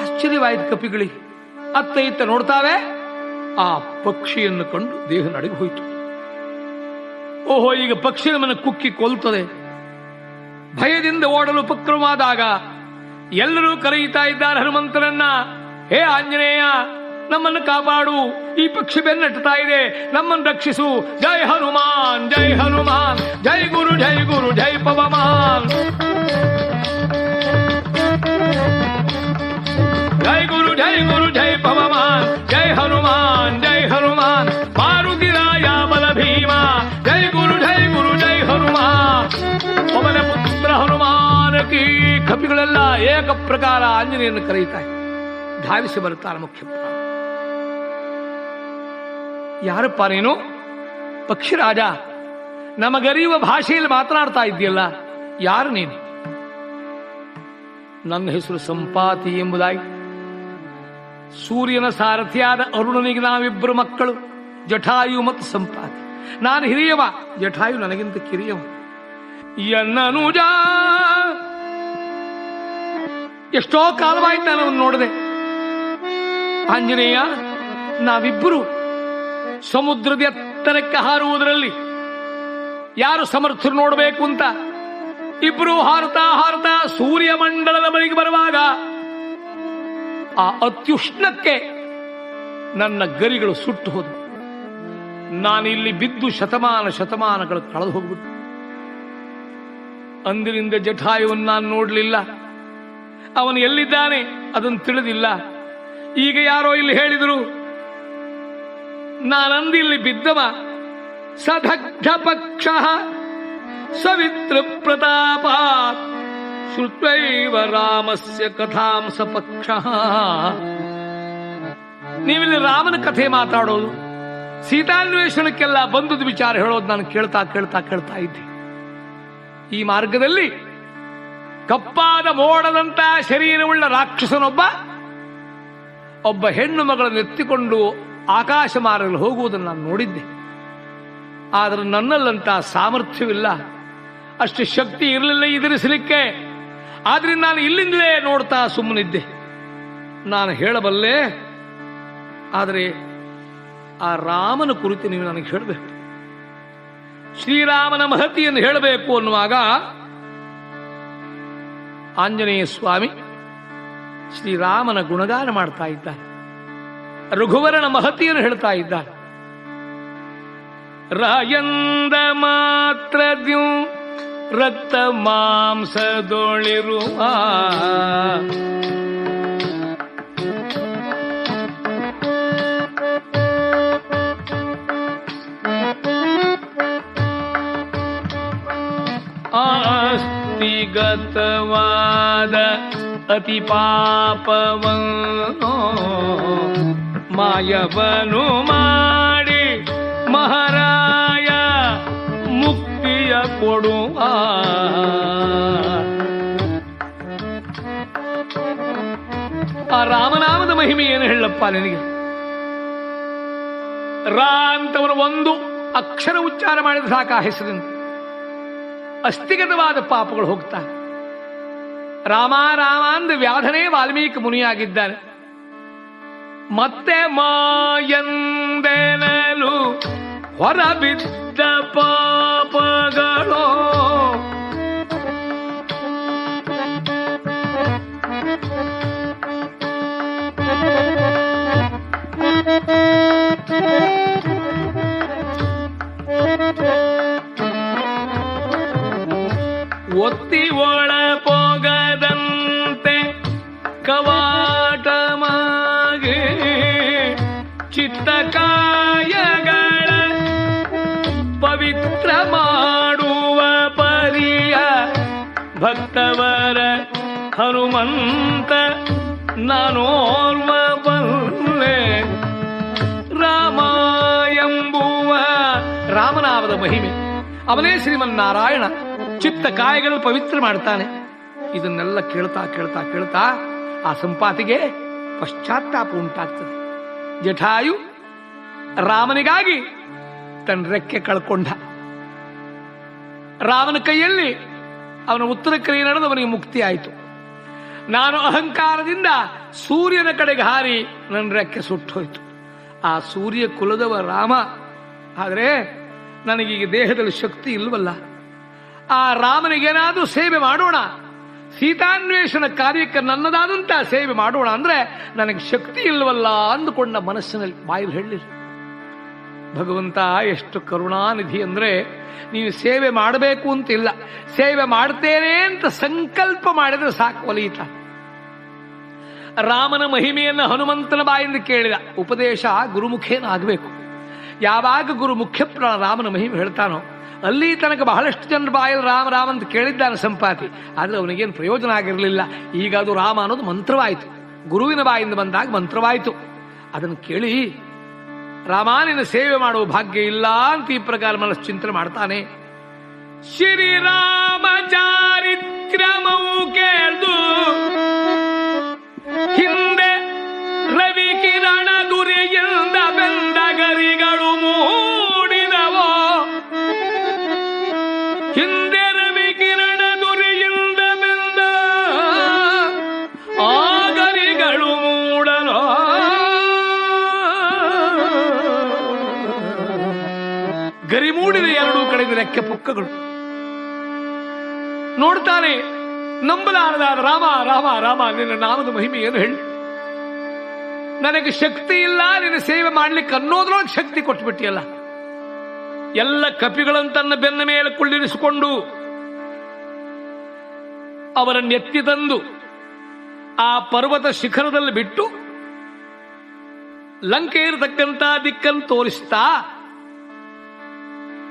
ಆಶ್ಚರ್ಯವಾಯಿತು ಕಪಿಗಳಿಗೆ ಅತ್ತ ಇತ್ತ ನೋಡ್ತಾವೆ? ಆ ಪಕ್ಷಿಯನ್ನು ಕಂಡು ದೇಹ ನಡೆಗೆ ಹೋಯಿತು. ಓಹೋ, ಈಗ ಪಕ್ಷಿ ನಮ್ಮನ್ನು ಕುಕ್ಕಿ ಕೊಲ್ತದೆ. ಭಯದಿಂದ ಓಡಲು ಉಪಕ್ರಮವಾದಾಗ ಎಲ್ಲರೂ ಕರೆಯುತ್ತಾ ಇದ್ದಾರೆ ಹನುಮಂತನನ್ನ ಹೇ ಆಂಜನೇಯ, ನಮ್ಮನ್ನು ಕಾಪಾಡು. ಈ ಪಕ್ಷಿ ಬೆನ್ನಟ್ಟುತ್ತಾ ಇದೆ. ನಮ್ಮನ್ನು ರಕ್ಷಿಸು. ಜೈ ಹನುಮಾನ್ ಜೈ ಹನುಮಾನ್. ಜೈ ಗುರು ಜೈ ಗುರು, ಜೈ ಪವಮಾನ್. ಜೈ ಗುರು ಜೈ ಗುರು, ಜೈ ಪವಮಾನ್. ಜೈ ಹನುಮಾನ್ ಜೈ ಹನುಮಾನ್. ಮಾರುತಿರಾಯ ಬಲ ಭೀಮ. ಜೈ ಗುರು ಜೈ ಗುರು, ಜೈ ಹನುಮಾನ್. ಪವನ ಪುತ್ರ ಹನುಮಾನ ಕೀ ಕಪಿಗಳೆಲ್ಲ ಏಕ ಪ್ರಕಾರ ಆಂಜನೇಯನ್ನು ಕರೆಯುತ್ತಾರೆ. ಧಾವಿಸಿ ಬರುತ್ತಾರೆ ಮುಖ್ಯ. ಯಾರಪ್ಪ ನೀನು? ಪಕ್ಷಿರಾಜ, ನಮಗರಿಯುವ ಭಾಷೆಯಲ್ಲಿ ಮಾತನಾಡ್ತಾ ಇದ್ದೀಯಲ್ಲ, ಯಾರು ನೀನು? ನನ್ನ ಹೆಸರು ಸಂಪಾತಿ ಎಂಬುದಾಗಿ. ಸೂರ್ಯನ ಸಾರಥಿಯಾದ ಅರುಣನಿಗೆ ನಾವಿಬ್ಬರು ಮಕ್ಕಳು, ಜಠಾಯು ಮತ್ತು ಸಂಪಾತಿ. ನಾನು ಹಿರಿಯವ, ಜಠಾಯು ನನಗಿಂತ ಕಿರಿಯವ. ಎನ್ನನುಜ ಎಷ್ಟೋ ಕಾಲವಾಯ್ತು ನಾನು ಅವನು ನೋಡಿದೆ. ಆಂಜನೇಯ ನಾವಿಬ್ಬರು ಸಮುದ್ರದ ಎತ್ತರಕ್ಕೆ ಹಾರುವುದರಲ್ಲಿ ಯಾರು ಸಮರ್ಥರು ನೋಡಬೇಕು ಅಂತ ಇಬ್ರು ಹಾರತಾ ಹಾರತಾ ಸೂರ್ಯ ಮಂಡಲದ ಬಳಿಗೆ ಬರುವಾಗ ಆ ಅತ್ಯುಷ್ಣಕ್ಕೆ ನನ್ನ ಗರಿಗಳು ಸುಟ್ಟು ಹೋದವು. ನಾನಿಲ್ಲಿ ಬಿದ್ದು ಶತಮಾನ ಶತಮಾನಗಳು ಕಳೆದು ಹೋಗ್ಬಿಟ್ಟು ಅಂದಿನಿಂದ ಜಠಾಯವನ್ನು ನಾನು ನೋಡಲಿಲ್ಲ. ಅವನು ಎಲ್ಲಿದ್ದಾನೆ ಅದನ್ನು ತಿಳಿದಿಲ್ಲ. ಈಗ ಯಾರೋ ಇಲ್ಲಿ ಹೇಳಿದರು, ನಾನಂದಿಲ್ಲಿ ಬಿದ್ದವ ಸದಗ್ಧ ಪಕ್ಷ ಸವಿತ್ರ ಪ್ರತಾಪ ಶ್ರುತ್ವೈವ ರಾಮಸ್ಯ ಕಥಾಂಸ ಪಕ್ಷ ನೀವಿಲ್ಲಿ ರಾಮನ ಕಥೆ ಮಾತಾಡೋದು, ಸೀತಾನ್ವೇಷಣಕ್ಕೆಲ್ಲ ಬಂದದ ವಿಚಾರ ಹೇಳೋದು ನಾನು ಕೇಳ್ತಾ ಕೇಳ್ತಾ ಕೇಳ್ತಾ ಇದ್ದೆ. ಈ ಮಾರ್ಗದಲ್ಲಿ ಕಪ್ಪಾದ ಮೋಡದಂತ ಶರೀರವುಳ್ಳ ರಾಕ್ಷಸನೊಬ್ಬ, ಒಬ್ಬ ಹೆಣ್ಣು ಮಗಳನ್ನು ಆಕಾಶ ಮಾರಲು ಹೋಗುವುದನ್ನು ನಾನು ನೋಡಿದ್ದೆ. ಆದರೆ ನನ್ನಲ್ಲಂತ ಸಾಮರ್ಥ್ಯವಿಲ್ಲ. ಅಷ್ಟು ಶಕ್ತಿ ಇರಲಿಲ್ಲ ಎದುರಿಸಲಿಕ್ಕೆ. ಆದ್ರಿಂದ ನಾನು ಇಲ್ಲಿಂದಲೇ ನೋಡ್ತಾ ಸುಮ್ಮನಿದ್ದೆ. ನಾನು ಹೇಳಬಲ್ಲೆ, ಆದರೆ ಆ ರಾಮನ ಕುರಿತು ನೀವು ನನಗೆ ಹೇಳಬೇಕು. ಶ್ರೀರಾಮನ ಮಹತಿಯನ್ನು ಹೇಳಬೇಕು ಅನ್ನುವಾಗ ಆಂಜನೇಯ ಸ್ವಾಮಿ ಶ್ರೀರಾಮನ ಗುಣಗಾನ ಮಾಡ್ತಾ ಇದ್ದಾರೆ. ರಘುವರನ ಮಹತಿಯನ್ನು ಹೇಳ್ತಾ ಇದ್ದಾರೆ. ರಾಯಂದ ಮಾತ್ರ ರಕ್ತ ಮಾಂಸದೊಳಿರುವ ಆಸ್ತಿಗತವಾದ ಅತಿ ಪಾಪವ ಮಾಯವನು ಮಾಡಿ ಮಹಾರಾಯ ಮುಕ್ತಿಯ ಕೊಡುವ. ಆ ರಾಮನಾಮದ ಮಹಿಮೆ ಏನು ಹೇಳಪ್ಪ ನಿನಗೆ? ರಾ ಅಂತವನು ಒಂದು ಅಕ್ಷರ ಉಚ್ಚಾರ ಮಾಡಿದ ಸಾಕ ಆ ಹೆಸರಿನ ಅಸ್ಥಿಗತವಾದ ಪಾಪಗಳು ಹೋಗ್ತಾನೆ ರಾಮ ರಾಮ ಅಂದ ವ್ಯಾಧನೇ ವಾಲ್ಮೀಕಿ ಮುನಿಯಾಗಿದ್ದಾನೆ. ಮತ್ತೆ ಮಾಯಂದೆನಲು ಹೊರಬಿದ್ದ ಪಾಪಗಳು? ಒತ್ತಿ ಒಳ ಪೋಗದಂತೆ ಕವಾಟಮಾಗಿ ಚಿತ್ತ ಕಾಯಗಳ ಪವಿತ್ರ ಮಾಡುವ ಪರಿಯ ಭಕ್ತವರ ಹನುಮಂತ ನಾನೋರ್ವ ಬಲ್ಲೆ ರಾಮ ಎಂಬುವ ರಾಮನಾಮದ ಮಹಿಮೆ. ಅವನೇ ಶ್ರೀಮನ್ನಾರಾಯಣ. ಚಿತ್ತ ಕಾಯಗಳು ಪವಿತ್ರ ಮಾಡ್ತಾನೆ. ಇದನ್ನೆಲ್ಲ ಕೇಳ್ತಾ ಕೇಳ್ತಾ ಕೇಳ್ತಾ ಆ ಸಂಪಾತಿಗೆ ಪಶ್ಚಾತ್ತಾಪ ಉಂಟಾಗ್ತದೆ. ಜಠಾಯು ರಾಮನಿಗಾಗಿ ತನ್ನ ರೆಕ್ಕೆ ಕಳ್ಕೊಂಡ. ರಾಮನ ಕೈಯಲ್ಲಿ ಅವನ ಉತ್ತರ ಕ್ರಿಯೆ ನಡೆದು ಅವನಿಗೆ ಮುಕ್ತಿ ಆಯಿತು. ನಾನು ಅಹಂಕಾರದಿಂದ ಸೂರ್ಯನ ಕಡೆಗೆ ಹಾರಿ ನನ್ನ ರೆಕ್ಕೆ ಸುಟ್ಟು ಹೋಯಿತು. ಆ ಸೂರ್ಯ ಕುಲದವ ರಾಮ. ಆದರೆ ನನಗೀಗ ದೇಹದಲ್ಲಿ ಶಕ್ತಿ ಇಲ್ವಲ್ಲ. ಆ ರಾಮನಿಗೇನಾದ್ರೂ ಸೇವೆ ಮಾಡೋಣ. ಸೀತಾನ್ವೇಷಣ ಕಾರ್ಯಕ್ಕೆ ನನ್ನದಾದಂತ ಸೇವೆ ಮಾಡೋಣ ಅಂದ್ರೆ ನನಗೆ ಶಕ್ತಿ ಇಲ್ವಲ್ಲ ಅಂದುಕೊಂಡ ಮನಸ್ಸಿನಲ್ಲಿ ಬಾಯಿಲು ಹೇಳಲಿಲ್ಲ ಭಗವಂತ, ಎಷ್ಟು ಕರುಣಾನಿಧಿ ಅಂದ್ರೆ ನೀವು ಸೇವೆ ಮಾಡಬೇಕು ಅಂತ ಇಲ್ಲ. ಸೇವೆ ಮಾಡ್ತೇನೆ ಅಂತ ಸಂಕಲ್ಪ ಮಾಡಿದ್ರೆ ಸಾಕು ಒಲಿಯಿತ ರಾಮನ ಮಹಿಮೆಯನ್ನು ಹನುಮಂತನ ಬಾಯಿಂದ ಕೇಳಿದ. ಉಪದೇಶ ಗುರುಮುಖೇನ ಆಗಬೇಕು ಯಾವಾಗ ಗುರು ಮುಖ್ಯ ರಾಮನ ಮಹಿಮೆ ಹೇಳ್ತಾನೋ ಅಲ್ಲಿ ತನಕ ಬಹಳಷ್ಟು ಜನರು ಬಾಯಲ್ಲಿ ರಾಮ ರಾಮ ಅಂತ ಕೇಳಿದ್ದಾನೆ ಸಂಪಾತಿ. ಆದ್ರೆ ಅವನಿಗೇನು ಪ್ರಯೋಜನ ಆಗಿರಲಿಲ್ಲ. ಈಗ ಅದು ರಾಮ ಅನ್ನೋದು ಮಂತ್ರವಾಯಿತು. ಗುರುವಿನ ಬಾಯಿಂದ ಬಂದಾಗ ಮಂತ್ರವಾಯಿತು. ಅದನ್ನು ಕೇಳಿ ರಾಮಾನಿನ ಸೇವೆ ಮಾಡುವ ಭಾಗ್ಯ ಇಲ್ಲ ಅಂತ ಈ ಪ್ರಕಾರ ಮನಸ್ಸು ಚಿಂತನೆ ಮಾಡ್ತಾನೆ. ಶ್ರೀರಾಮ ಚಾರಿತ್ರಮವು ಕೇಳ್ದು, ಹಿಂದೆ ರವಿ ಕಿರಣ ದುರಿಯಿಂದ ಬೆಂದ ಗರಿಗಳು ಪುಕ್ಕಗಳು ನೋಡ್ತಾನೆ ನಂಬಲಾರದ ರಾಮ ರಾಮ ರಾಮ, ನಿನ್ನ ನಾಮದ ಮಹಿಮೆ ಏನು ಹೇಳಿ? ನನಗೆ ಶಕ್ತಿ ಇಲ್ಲ, ನಿನ್ನ ಸೇವೆ ಮಾಡ್ಲಿಕ್ಕೆ ಅನ್ನೋದ್ರೊಳಗೆ ಶಕ್ತಿ ಕೊಟ್ಬಿಟ್ಟಿಯಲ್ಲ. ಎಲ್ಲ ಕಪಿಗಳನ್ನು ತನ್ನ ಬೆನ್ನ ಮೇಲೆ ಕುಳ್ಳಿರಿಸಿಕೊಂಡು ಅವರನ್ನು ಎತ್ತಿ ತಂದು ಆ ಪರ್ವತ ಶಿಖರದಲ್ಲಿ ಬಿಟ್ಟು ಲಂಕೆ ಇರತಕ್ಕಂತ ದಿಕ್ಕನ್ನು ತೋರಿಸ್ತಾ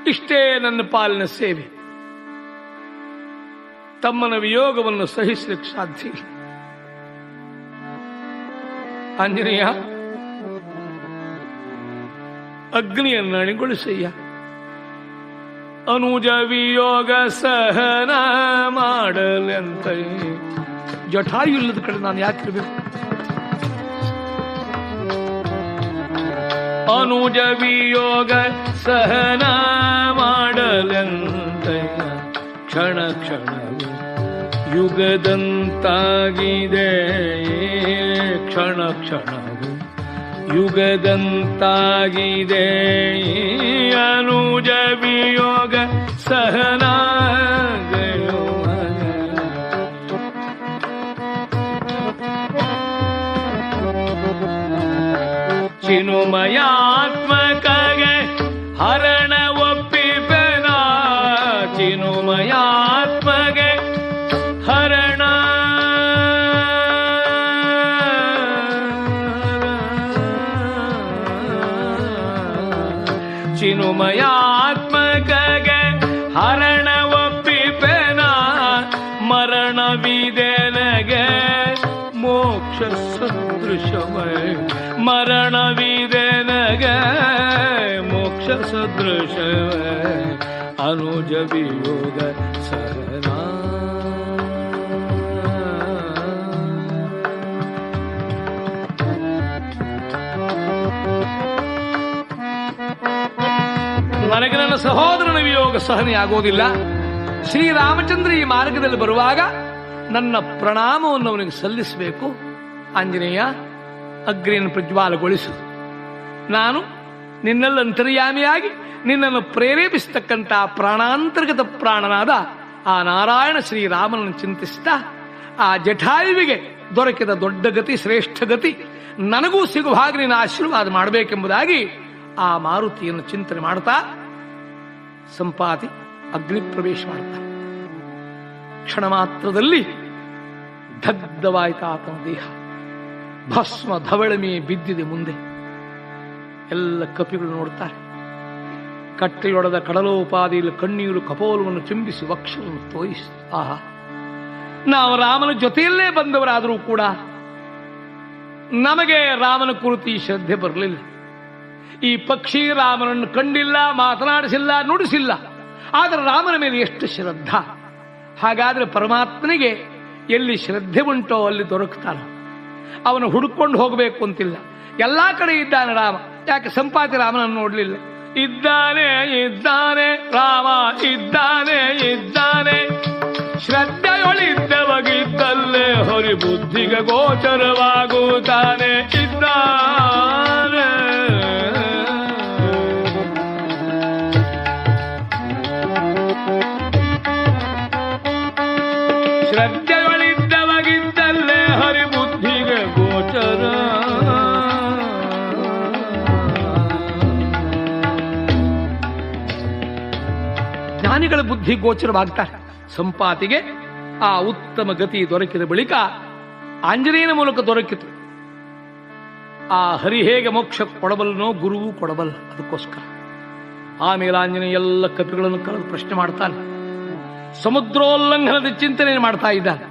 ಇಷ್ಟೇ ನನ್ನ ಪಾಲಿನ ಸೇವೆ. ತಮ್ಮನ ವಿಯೋಗವನ್ನು ಸಹಿಸಲಿಕ್ಕೆ ಸಾಧ್ಯ ಆಂಜನೇಯ, ಅಗ್ನಿಯನ್ನು ಅಣಿಗೊಳಿಸಯ್ಯ. ಅನುಜ ವಿಯೋಗ ಸಹನ ಮಾಡಲೆಂತ. ಜಠಾಯು ಇಲ್ಲದ ಕಡೆ ನಾನು ಯಾಕಿರ್ಬೇಕು? ಅನುಜ ವಿಯೋಗ ಸಹನ ಮಾಡಲೆಂತ ಕ್ಷಣ ಕ್ಷಣವು ಯುಗದಂತಾಗಿದೆ ಕ್ಷಣ ಕ್ಷಣವು ಯುಗದಂತಾಗಿದೆ ಅನುಜ ವಿಯೋಗ ಸಹನ मया हर ನನಗೆ ನನ್ನ ಸಹೋದರನ ವಿಯೋಗ ಸಹನೆ ಆಗೋದಿಲ್ಲ ಶ್ರೀರಾಮಚಂದ್ರ ಈ ಮಾರ್ಗದಲ್ಲಿ ಬರುವಾಗ ನನ್ನ ಪ್ರಣಾಮವನ್ನು ಅವನಿಗೆ ಸಲ್ಲಿಸಬೇಕು. ಆಂಜನೇಯ, ಅಗ್ರಿಯನ್ನು ಪ್ರಜ್ವಾಲಗೊಳಿಸು. ನಾನು ನಿನ್ನಲ್ಲಿ ಅಂತರ್ಯಾಮಿಯಾಗಿ ನಿನ್ನನ್ನು ಪ್ರೇರೇಪಿಸತಕ್ಕಂಥ ಪ್ರಾಣಾಂತರ್ಗತ ಪ್ರಾಣನಾದ ಆ ನಾರಾಯಣ ಶ್ರೀರಾಮನನ್ನು ಚಿಂತಿಸ್ತಾ ಆ ಜಠಾಯುವಿಗೆ ದೊರಕಿದ ದೊಡ್ಡ ಗತಿ, ಶ್ರೇಷ್ಠ ಗತಿ, ನನಗೂ ಸಿಗುವ ಹಾಗೆ ನೀನು ಆಶೀರ್ವಾದ ಮಾಡಬೇಕೆಂಬುದಾಗಿ ಆ ಮಾರುತಿಯನ್ನು ಚಿಂತನೆ ಮಾಡ್ತಾ, ಸಂಪಾತಿ ಅಗ್ನಿ ಪ್ರವೇಶ ಮಾಡ್ತಾ. ಕ್ಷಣ ಮಾತ್ರದಲ್ಲಿ ದಗ್ಧವಾಯಿತ ಆತನ ದೇಹ. ಭಸ್ಮ ಧವಳಮೆ ಬಿದ್ದಿದೆ ಮುಂದೆ. ಎಲ್ಲ ಕಪಿಗಳು ನೋಡ್ತಾರೆ. ಕಟ್ಟೆಯೊಡೆದ ಕಡಲೋಪಾದಿಯಲ್ಲಿ ಕಣ್ಣೀರು ಕಪೋಲವನ್ನು ಚುಂಬಿಸಿ ವಕ್ಷವನ್ನು ತೋಯಿಸಿ. ಆಹಾ. ನಾವು ರಾಮನ ಜೊತೆಯಲ್ಲೇ ಬಂದವರಾದರೂ ಕೂಡ ನಮಗೆ ರಾಮನ ಕುರಿತು ಈ ಶ್ರದ್ಧೆ ಬರಲಿಲ್ಲ. ಈ ಪಕ್ಷಿ ರಾಮನನ್ನು ಕಂಡಿಲ್ಲ, ಮಾತನಾಡಿಸಿಲ್ಲ, ನುಡಿಸಿಲ್ಲ. ಆದರೆ ರಾಮನ ಮೇಲೆ ಎಷ್ಟು ಶ್ರದ್ಧಾ. ಹಾಗಾದ್ರೆ ಪರಮಾತ್ಮನಿಗೆ ಎಲ್ಲಿ ಶ್ರದ್ಧೆ ಉಂಟೋ ಅಲ್ಲಿ ದೊರಕ್ತಾನ ಅವನು ಹುಡುಕೊಂಡು ಹೋಗಬೇಕು ಅಂತಿಲ್ಲ. ಎಲ್ಲಾ ಕಡೆ ಇದ್ದಾನೆ ರಾಮ. ಯಾಕೆ ಸಂಪಾತಿ ರಾಮನನ್ನು ನೋಡ್ಲಿಲ್ಲ. ಇದ್ದಾನೆ ಇದ್ದಾನೆ ರಾಮ ಇದ್ದಾನೆ ಇದ್ದಾನೆ. ಶ್ರದ್ಧೆಯೊಳಿದ್ದವಗಿದ್ದಲ್ಲೇ ಹೊರಿ ಬುದ್ಧಿಗೆ ಗೋಚರವಾಗುತ್ತಾನೆ. ಇದ್ದಾನೆ. ಶ್ರದ್ಧೆಗಳಿದ್ದವಗಿದ್ದಲ್ಲೇ ಜ್ಞಾನಿಗಳ ಬುದ್ಧಿ ಗೋಚರವಾಗ್ತಾರೆ. ಸಂಪಾತಿಗೆ ಆ ಉತ್ತಮ ಗತಿ ದೊರಕಿದ ಬಳಿಕ ಆಂಜನೇಯನ ಮೂಲಕ ದೊರಕಿತು. ಆ ಹರಿ ಹೇಗೆ ಮೋಕ್ಷ ಕೊಡಬಲ್ಲನೋ ಗುರುವು ಕೊಡಬಲ್ಲ ಅದಕ್ಕೋಸ್ಕರ. ಆಮೇಲೆ ಆಂಜನೇಯ ಎಲ್ಲ ಕಪಿಗಳನ್ನು ಕಳೆದು ಪ್ರಶ್ನೆ ಮಾಡ್ತಾನೆ. ಸಮುದ್ರೋಲ್ಲಂಘನದ ಚಿಂತನೆ ಮಾಡ್ತಾ ಇದ್ದಾನೆ.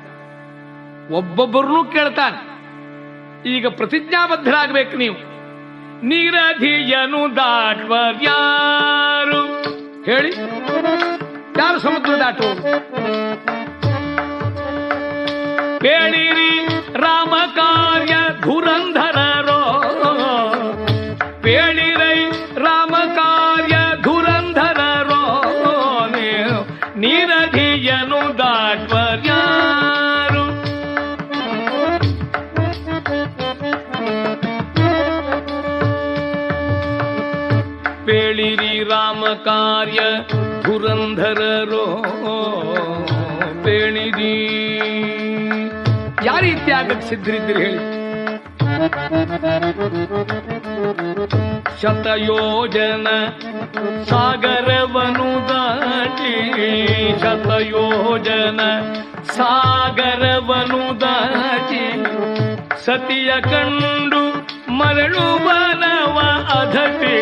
ಒಬ್ಬೊಬ್ಬರನ್ನೂ ಕೇಳ್ತಾನೆ. ಈಗ ಪ್ರತಿಜ್ಞಾಬದ್ಧರಾಗಬೇಕು ನೀವು. ನೀರಧಿಯನು ದಾಟ್ವ ಯಾರು? ಹೇಳಿ. ಯಾರು ಸಮುದ್ರ ದಾಟು? ಹೇಳಿರಿ ರಾಮ ಕಾರ್ಯ ಧುರಂಧರರೋ ಧುರಂಧರರೋ ಪೇಣಿದಿ. ಯಾವ ರೀತಿ ಆಗಕ್ಕೆ ಸಿದ್ಧರಿದ್ದೀರಿ ಹೇಳಿ. ಶತಯೋಜನ ಸಾಗರವನು ದಾಟಿ. ಶತಯೋಜನ ಸಾಗರವನು ದಾಟಿ. ಸತಿಯ ಕಂಡು ಮರಳು ಬನವ ಅಧಟಿ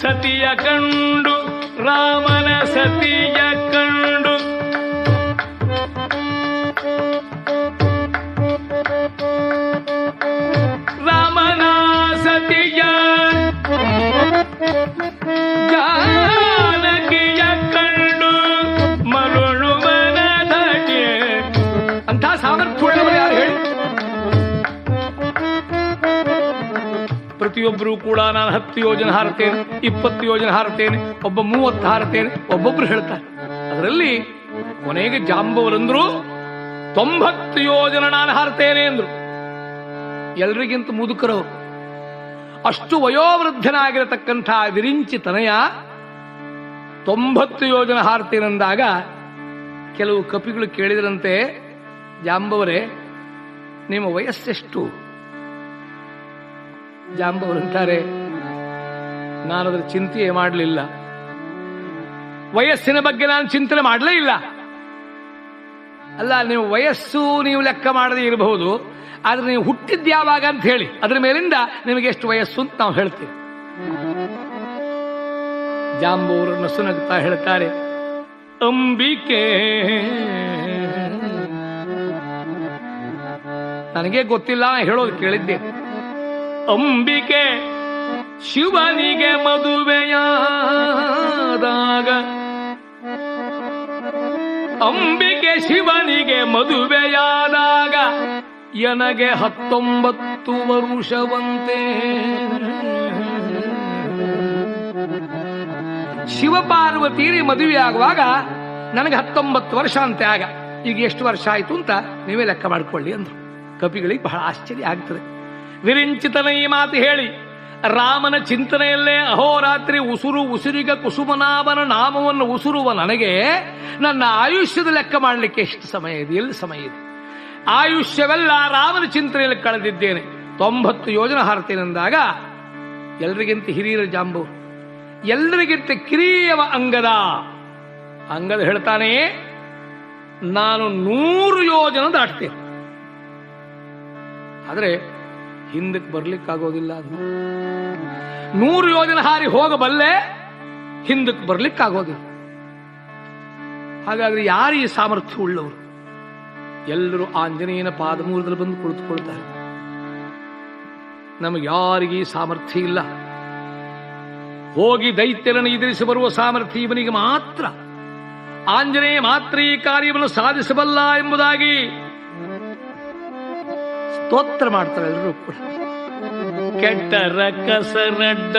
ಸತಿಯ ಕಂಡು रामन सतीय ಪ್ರತಿಯೊಬ್ಬರು ಕೂಡ ನಾನು ಹತ್ತು ಯೋಜನೆ ಹಾರತೇನೆ ಇಪ್ಪತ್ತು ಯೋಜನೆ ಹಾರ್ತೇನೆ ಒಬ್ಬ ಮೂವತ್ತು ಹಾರತೇನೆ ಒಬ್ಬೊಬ್ರು ಹೇಳ್ತಾರೆ. ಅದರಲ್ಲಿ ಕೊನೆಗೆ ಜಾಂಬವರಂದ್ರು, ತೊಂಬತ್ತು ಯೋಜನೆ ನಾನು ಹಾರ್ತೇನೆ ಅಂದ್ರು. ಎಲ್ರಿಗಿಂತ ಮುದುಕರವರು ಅಷ್ಟು ವಯೋವೃದ್ಧನಾಗಿರತಕ್ಕಂಥ ವಿರಿಂಚಿ ತನಯ ತೊಂಬತ್ತು ಯೋಜನೆ ಹಾರ್ತೇನೆಂದಾಗ ಕೆಲವು ಕಪಿಗಳು ಕೇಳಿದರಂತೆ, ಜಾಂಬವರೇ, ನಿಮ್ಮ ವಯಸ್ಸೆಷ್ಟು? ಜಾಂಬವರಂತಾರೆ ನಾನದರ ಚಿಂತೆಯೇ ಮಾಡಲಿಲ್ಲ. ವಯಸ್ಸಿನ ಬಗ್ಗೆ ನಾನು ಚಿಂತನೆ ಮಾಡಲೇ ಇಲ್ಲ. ಅಲ್ಲ, ನೀವು ವಯಸ್ಸು ನೀವು ಲೆಕ್ಕ ಮಾಡದೇ ಇರಬಹುದು, ಆದ್ರೆ ನೀವು ಹುಟ್ಟಿದ್ದು ಯಾವಾಗ ಅಂತ ಹೇಳಿ. ಅದ್ರ ಮೇಲಿಂದ ನಿಮಗೆ ಎಷ್ಟು ವಯಸ್ಸು ಅಂತ ನಾವು ಹೇಳ್ತೀವಿ. ಜಾಂಬೂರು ನಸುನಗ್ತಾ ಹೇಳ್ತಾರೆ, ಅಂಬಿಕೆ, ನನಗೆ ಗೊತ್ತಿಲ್ಲ ಹೇಳೋದು ಕೇಳಿದ್ದೆ ಅಂಬಿಕೆ ಶಿವನಿಗೆ ಮದುವೆಯಾದಾಗ. ಅಂಬಿಕೆ ಶಿವನಿಗೆ ಮದುವೆಯಾದಾಗ ಎನಗೆ ಹತ್ತೊಂಬತ್ತು ವರುಷವಂತೆ. ಶಿವಪಾರ್ವತೀರಿ ಮದುವೆ ಆಗುವಾಗ ನನಗೆ ಹತ್ತೊಂಬತ್ತು ವರ್ಷ ಅಂತೆ ಆಗ. ಈಗ ಎಷ್ಟು ವರ್ಷ ಆಯಿತು ಅಂತ ನೀವೇ ಲೆಕ್ಕ ಮಾಡ್ಕೊಳ್ಳಿ ಅಂದ್ರು. ಕಪಿಗಳಿಗೆ ಬಹಳ ಆಶ್ಚರ್ಯ ಆಗ್ತದೆ. ವಿರಿಂಚಿತನ ಈ ಮಾತು ಹೇಳಿ. ರಾಮನ ಚಿಂತನೆಯಲ್ಲೇ ಅಹೋರಾತ್ರಿ ಉಸುರು ಉಸಿರಿಗ ಕುಸುಮನಾಭನ ನಾಮವನ್ನು ಉಸುರುವ ನನಗೆ ನನ್ನ ಆಯುಷ್ಯದ ಲೆಕ್ಕ ಮಾಡಲಿಕ್ಕೆ ಎಷ್ಟು ಸಮಯ ಇದೆ? ಎಲ್ಲಿ ಸಮಯ ಇದೆ? ಆಯುಷ್ಯವೆಲ್ಲ ರಾಮನ ಚಿಂತನೆಯಲ್ಲಿ ಕಳೆದಿದ್ದೇನೆ. ತೊಂಬತ್ತು ಯೋಜನೆ ಹಾರತೇನೆಂದಾಗ ಎಲ್ರಿಗಿಂತ ಹಿರಿಯರ ಜಾಂಬು ಎಲ್ಲರಿಗಿಂತ ಕಿರಿಯವ ಅಂಗದ. ಅಂಗದ ಹೇಳ್ತಾನೆ, ನಾನು ನೂರು ಯೋಜನೆ ದಾಟ್ತೇನೆ. ಆದ್ರೆ ಹಿಂದಕ್ಕೆ ಬರ್ಲಿಕ್ಕಾಗೋದಿಲ್ಲ ಅದು. ನೂರು ಯೋಜನೆ ಹಾರಿ ಹೋಗಬಲ್ಲೆ ಹಿಂದಕ್ಕೆ ಬರ್ಲಿಕ್ಕಾಗೋದಿಲ್ಲ. ಹಾಗಾದ್ರೆ ಯಾರು ಈ ಸಾಮರ್ಥ್ಯ ಉಳ್ಳವರು? ಎಲ್ಲರೂ ಆಂಜನೇಯನ ಪಾದಮೂಲದಲ್ಲಿ ಬಂದು ಕುಳಿತುಕೊಳ್ತಾರೆ. ನಮಗೆ ಯಾರಿಗೆ ಈ ಸಾಮರ್ಥ್ಯ ಇಲ್ಲ. ಹೋಗಿ ದೈತ್ಯರನ್ನು ಎದುರಿಸಿ ಬರುವ ಸಾಮರ್ಥ್ಯ ಇವನಿಗೆ ಮಾತ್ರ. ಆಂಜನೇಯ ಮಾತ್ರ ಈ ಕಾರ್ಯವನ್ನು ಸಾಧಿಸಬಲ್ಲ ಎಂಬುದಾಗಿ ಸ್ತೋತ್ರ ಮಾಡ್ತಾರೆ ಎಲ್ಲರೂ ಕೂಡ. ಕೆಟ್ಟರ ಕಸರಡ್ಡ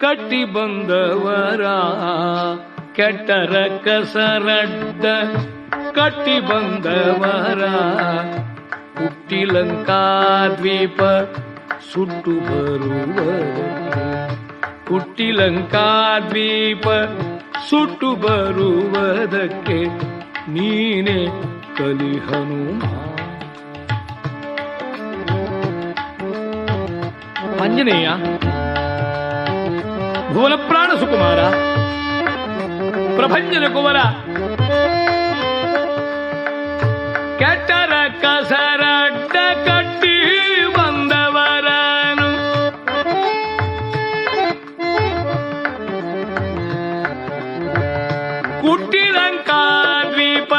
ಕಟ್ಟಿ ಬಂದವರ ಕೆಟ್ಟರ ಕಸರಡ್ಡ ಕಟ್ಟಿ ಬಂದವರ. ಹುಟ್ಟಿಲಂಕಾ ದ್ವೀಪ ಸುಟ್ಟು ಬರುವರು ಹುಟ್ಟಿಲಂಕಾ ದ್ವೀಪ ಸುಟ್ಟು ಬರುವುದಕ್ಕೆ ನೀನೆ ಕಲಿ ಆಂಜನೇಯ ಭುವನ ಪ್ರಾಣ ಸುಕುಮಾರ, ಪ್ರಭಂಜನ ಕುಮಾರ ಕೆಟ್ಟರ ಕಸರಡ್ಡ ಕಟ್ಟಿ ಬಂದವರನು. ಕುಟ್ಟಿಲಂಕಾದ್ವೀಪ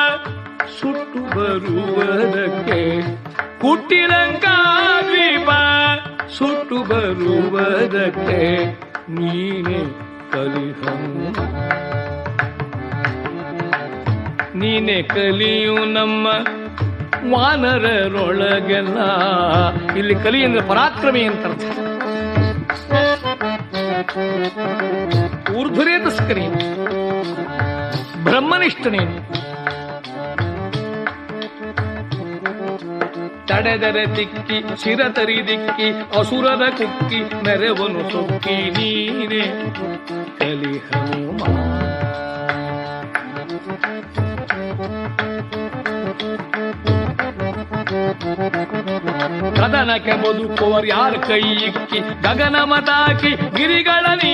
ಸುಟ್ಟು ಬರುವುದಕ್ಕೆ ಕುಟ್ಟಿಲಂಕಾ ದ್ವೀಪ ಸುಟ್ಟು ಬರುವುದಕ್ಕೆ ನೀನೆ ನೀನೆ ಕಲಿಯು ನಮ್ಮ ವಾನರರೊಳಗೆಲ್ಲ. ಇಲ್ಲಿ ಕಲಿ ಅಂದ್ರೆ ಪರಾಕ್ರಮಿ ಅಂತ ಅರ್ಥ. ಊರ್ಧ್ವರೇತಸ್ಕರಿ ಬ್ರಹ್ಮನಿಷ್ಠನೇನು. ತಡೆದರೆ ತಿಕ್ಕಿ ಶಿರತರಿ ದಿಕ್ಕಿ, ಅಸುರದ ಕುಕ್ಕಿ, ಮೆರವನು ಸೊಕ್ಕಿ ನೀನೆ. ಕಲಿ ಹನುಮ ಕದನಕ್ಕೆ ಬದುಕುವರ್ ಯಾರ ಕೈ ಇಕ್ಕಿ, ಗಗನ ಮತಾಕಿ ಗಿರಿಗಳನಿ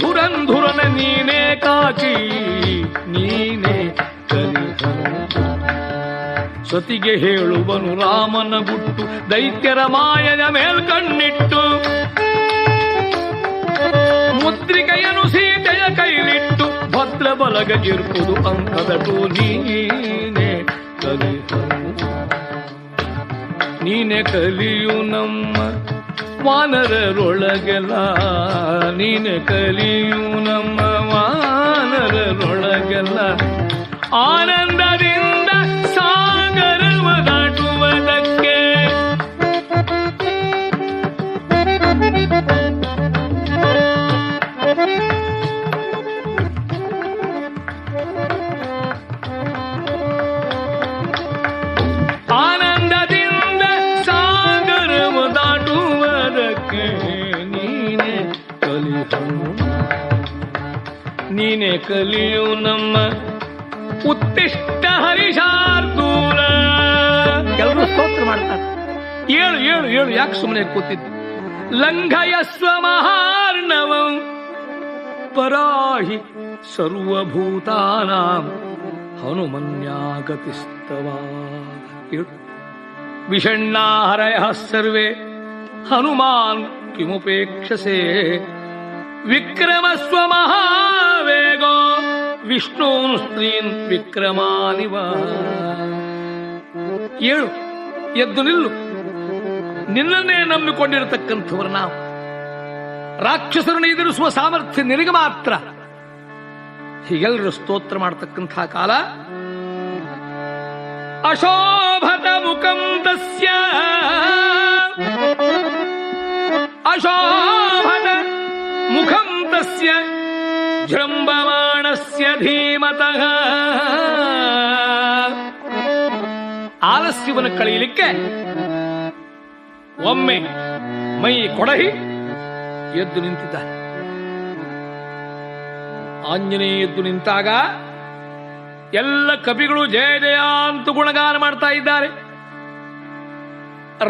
ಧುರಂಧುರನ ನೀನೇ ಕಾಕಿ, ನೀನೇ. ಸತಿಗೆ ಹೇಳುವನು ರಾಮನ ಗುಟ್ಟು, ದೈತ್ಯರ ಮಾಯದ ಮೇಲ್ಕಣ್ಣಿಟ್ಟು. ಮುದ್ರಿಕೆಯನು ಸೀತೆಯ ಕೈಲಿಟ್ಟು, ಭದ್ರ ಬಲಗ ಅಂಕದ ನೀನೆ ನೀನೆ ಕಲಿಯು ನಮ್ಮ ವಾನರರೊಳಗೆಲ್ಲ ನೀನೆ ಕಲಿಯು ನಮ್ಮ ವಾನರರೊಳಗೆಲ್ಲ ಆನಂದದಿಂದ ನೀನೆ ಕಲಿಯು ನಮ್ಮ ಉತ್ತಿಷ್ಟ ಹರಿಶಾರ್ದೂಲ. ಎಲ್ಲರೂ ಸ್ತೋತ್ರ ಮಾಡ್ತಾರೆ. ಏಳು ಏಳು ಏಳು ಯಾಕೆ ಸುಮ್ಮನೆ ಕೂತಿದ್ದು? ಲಂಘಯಸ್ವ ಮಹಾರ್ಣವಂ ಪರಾಹಿ ಸರ್ವಭೂತಾನಾಂ ಹನುಮನ್ಯಾಗತಿಸ್ತವ ಏಳು. ವಿಷಣ್ಣಾಹರಯ ಸರ್ವೇ ಹನುಮಾನ್ ಕಿಮುಪೇಕ್ಷಸೆ ವಿಕ್ರಮಸ್ವ ಮಹಾವೇಗೋ ವಿಷ್ಣೂನ್ ಸ್ತ್ರೀನ್ ವಿಕ್ರಮಾನಿವ. ಏಳು, ಎದ್ದು ನಿಲ್ಲು. ನಿನ್ನನ್ನೇ ನಂಬಿಕೊಂಡಿರತಕ್ಕಂಥವ್ರು ನಾವು. ರಾಕ್ಷಸರನ್ನು ಎದುರಿಸುವ ಸಾಮರ್ಥ್ಯ ನಿನಗೆ ಮಾತ್ರ. ಹೀಗೆಲ್ಲರೂ ಸ್ತೋತ್ರ ಮಾಡತಕ್ಕಂಥ ಕಾಲ. ಅಶೋಭತ ಮುಖಂ ತಸ್ಯ. ಅಶೋಭತ ಮುಖಂ ತಸ್ಯ ಧೀಮತಃ ಆಲಸ್ಯವನ್ನು ಕಳೆಯಲಿಕ್ಕೆ ಒಮ್ಮೆ ಮೈ ಕೊಡಹಿ ಎದ್ದು ನಿಂತಿದ್ದ. ಆಂಜನೇಯ ಎದ್ದು ನಿಂತಾಗ ಎಲ್ಲ ಕವಿಗಳು ಜಯ ಜಯ ಅಂತ ಗುಣಗಾನ ಮಾಡ್ತಾ ಇದ್ದಾರೆ.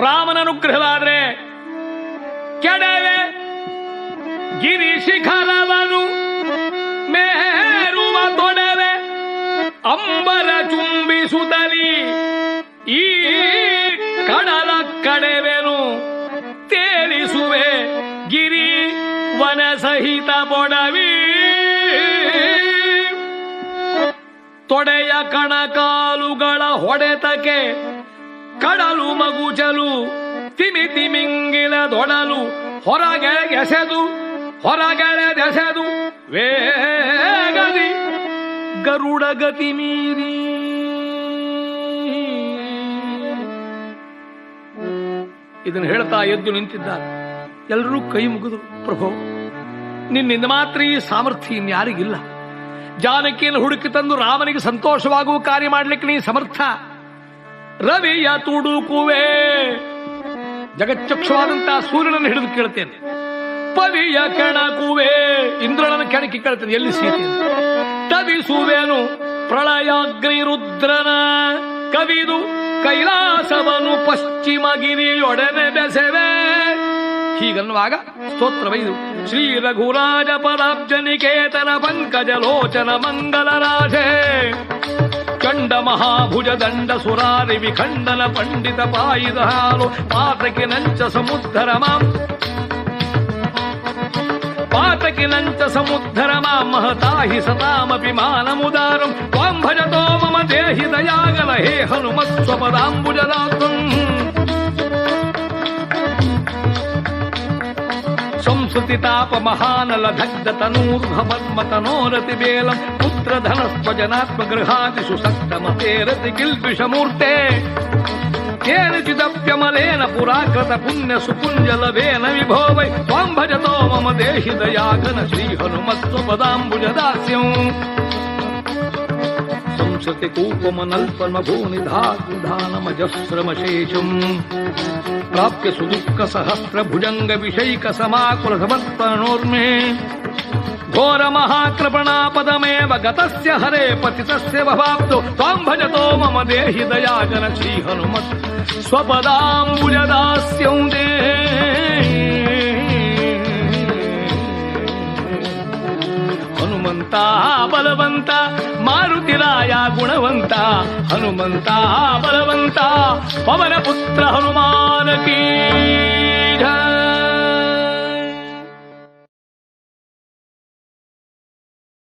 ರಾಮನ ಅನುಗ್ರಹವಾದ್ರೆ ಕೆಡವೆ ಗಿರಿ ಶಿಖರವನು ಮೇರುವ ತೊಡವೆ ಅಂಬರ ಚುಂಬಿಸುತ್ತಲಿ ಈ ಕಡಲ ಕಡೆವೆನು ತೇಲಿಸುವೆ ಗಿರಿ ವನ ಸಹಿತ ಬೊಡವಿ. ತೊಡೆಯ ಕಣಕಾಲುಗಳ ಹೊಡೆತಕ್ಕೆ ಕಡಲು ಮಗುಚಲು ತಿಮಿ ತಿಮಿಂಗಿಲದೊಡಲು ಹೊರಗೆ ಎಸೆದು ಹೊರಗೆಳೆದೆಸೆದು ವೇಗದಿ ಗರುಡ ಗತಿ ಮೀರಿ. ಇದನ್ನು ಹೇಳ್ತಾ ಎದ್ದು ನಿಂತಿದ್ದಾರೆ. ಎಲ್ಲರೂ ಕೈ ಮುಗಿದು, ಪ್ರಭು, ನಿನ್ನಿಂದ ಮಾತ್ರ ಈ ಸಾಮರ್ಥ್ಯ ಇನ್ಯಾರಿಗಿಲ್ಲ. ಜಾನಕಿಯನ್ನು ಹುಡುಕಿ ತಂದು ರಾಮನಿಗೆ ಸಂತೋಷವಾಗುವ ಕಾರ್ಯ ಮಾಡ್ಲಿಕ್ಕೆ ನೀ ಸಮರ್ಥ. ರವಿಯ ತುಡುಕುವೆ. ಜಗಚ್ಚಕ್ಷವಾದಂತಹ ಸೂರ್ಯನನ್ನು ಹಿಡಿದು ಕೇಳ್ತೇನೆ. ಪವಿಯ ಕೆಣಕುವೆ. ಇಂದ್ರನ ಕೆಣಕಿ ಕೇಳ್ತೇನೆ, ಎಲ್ಲಿ ಸೀತೆ. ತವಿಸುವೆನು ಪ್ರಳಯಾಗ್ನಿ ರುದ್ರನ ಕವಿದು ಕೈಲಾಸವನು ಪಶ್ಚಿಮ ಗಿರಿಯೊಡನೆ ಬೆಸೆವೆ. ಹೀಗನ್ನುವಾಗ ಸ್ತೋತ್ರವೈದು ಶ್ರೀ ರಘುರಾಜ ಪದಾಬ್ಜ ಪಂಕಜ ಲೋಚನ ಮಂಗಲ ರಾಜೇ. ಚಂಡ ಮಹಾಭುಜ ದಂಡ ಸುರಾರಿ ವಿಖಂಡನ ಪಂಡಿತ ಪಾಯಿದ ಹಾಲು ಪಾತಕಿ ನಂಚ ಮಾಂ. ಪಾತಕಿ ನಂಚ ಸಮುದ್ಧರ ಮಾಂ ಮಹತಾಹಿ ಸತಾಮಪಿ ಮಾನಮುದಾರಂ ತ್ವಾಂ ಭಜತೋ ಮಮ ದೇಹಿ ದಯಾಗಲ ಹೇ ಹನುಮತ್ಸ್ವಪದಾಂಬುಜದಾತಂ ಸಂಸ್ಕೃತಿ ತಾಪ ಮಹಾನಲ केनचिदप्यमलेन पुराकृत पुराकृतपुण्यसुपुञ्जलभेन विभो वै त्वां भजतो मम देहि दयाघन श्रीहनुमत्सुपदाम्बुजदास्यम् संसृति प्राप्य सुदुःखसहस्रभुजङ्गविषयिकसमाकुलसमर्पणोर्मे। घोरमहाकृपणापदमेव गतस्य हरे पतितस्य भवप्तो त्वां भजतो मम देहि दयाघन श्रीहनुमत्स ದೇ. ಹನುಮಂತ ಬಲವಂತ ಮಾರುತಿರಾಯ ಗುಣವಂತ ಹನುಮಂತ ಬಲವಂತ ಪವನ ಪುತ್ರ ಹನುಮಾನಕೀ.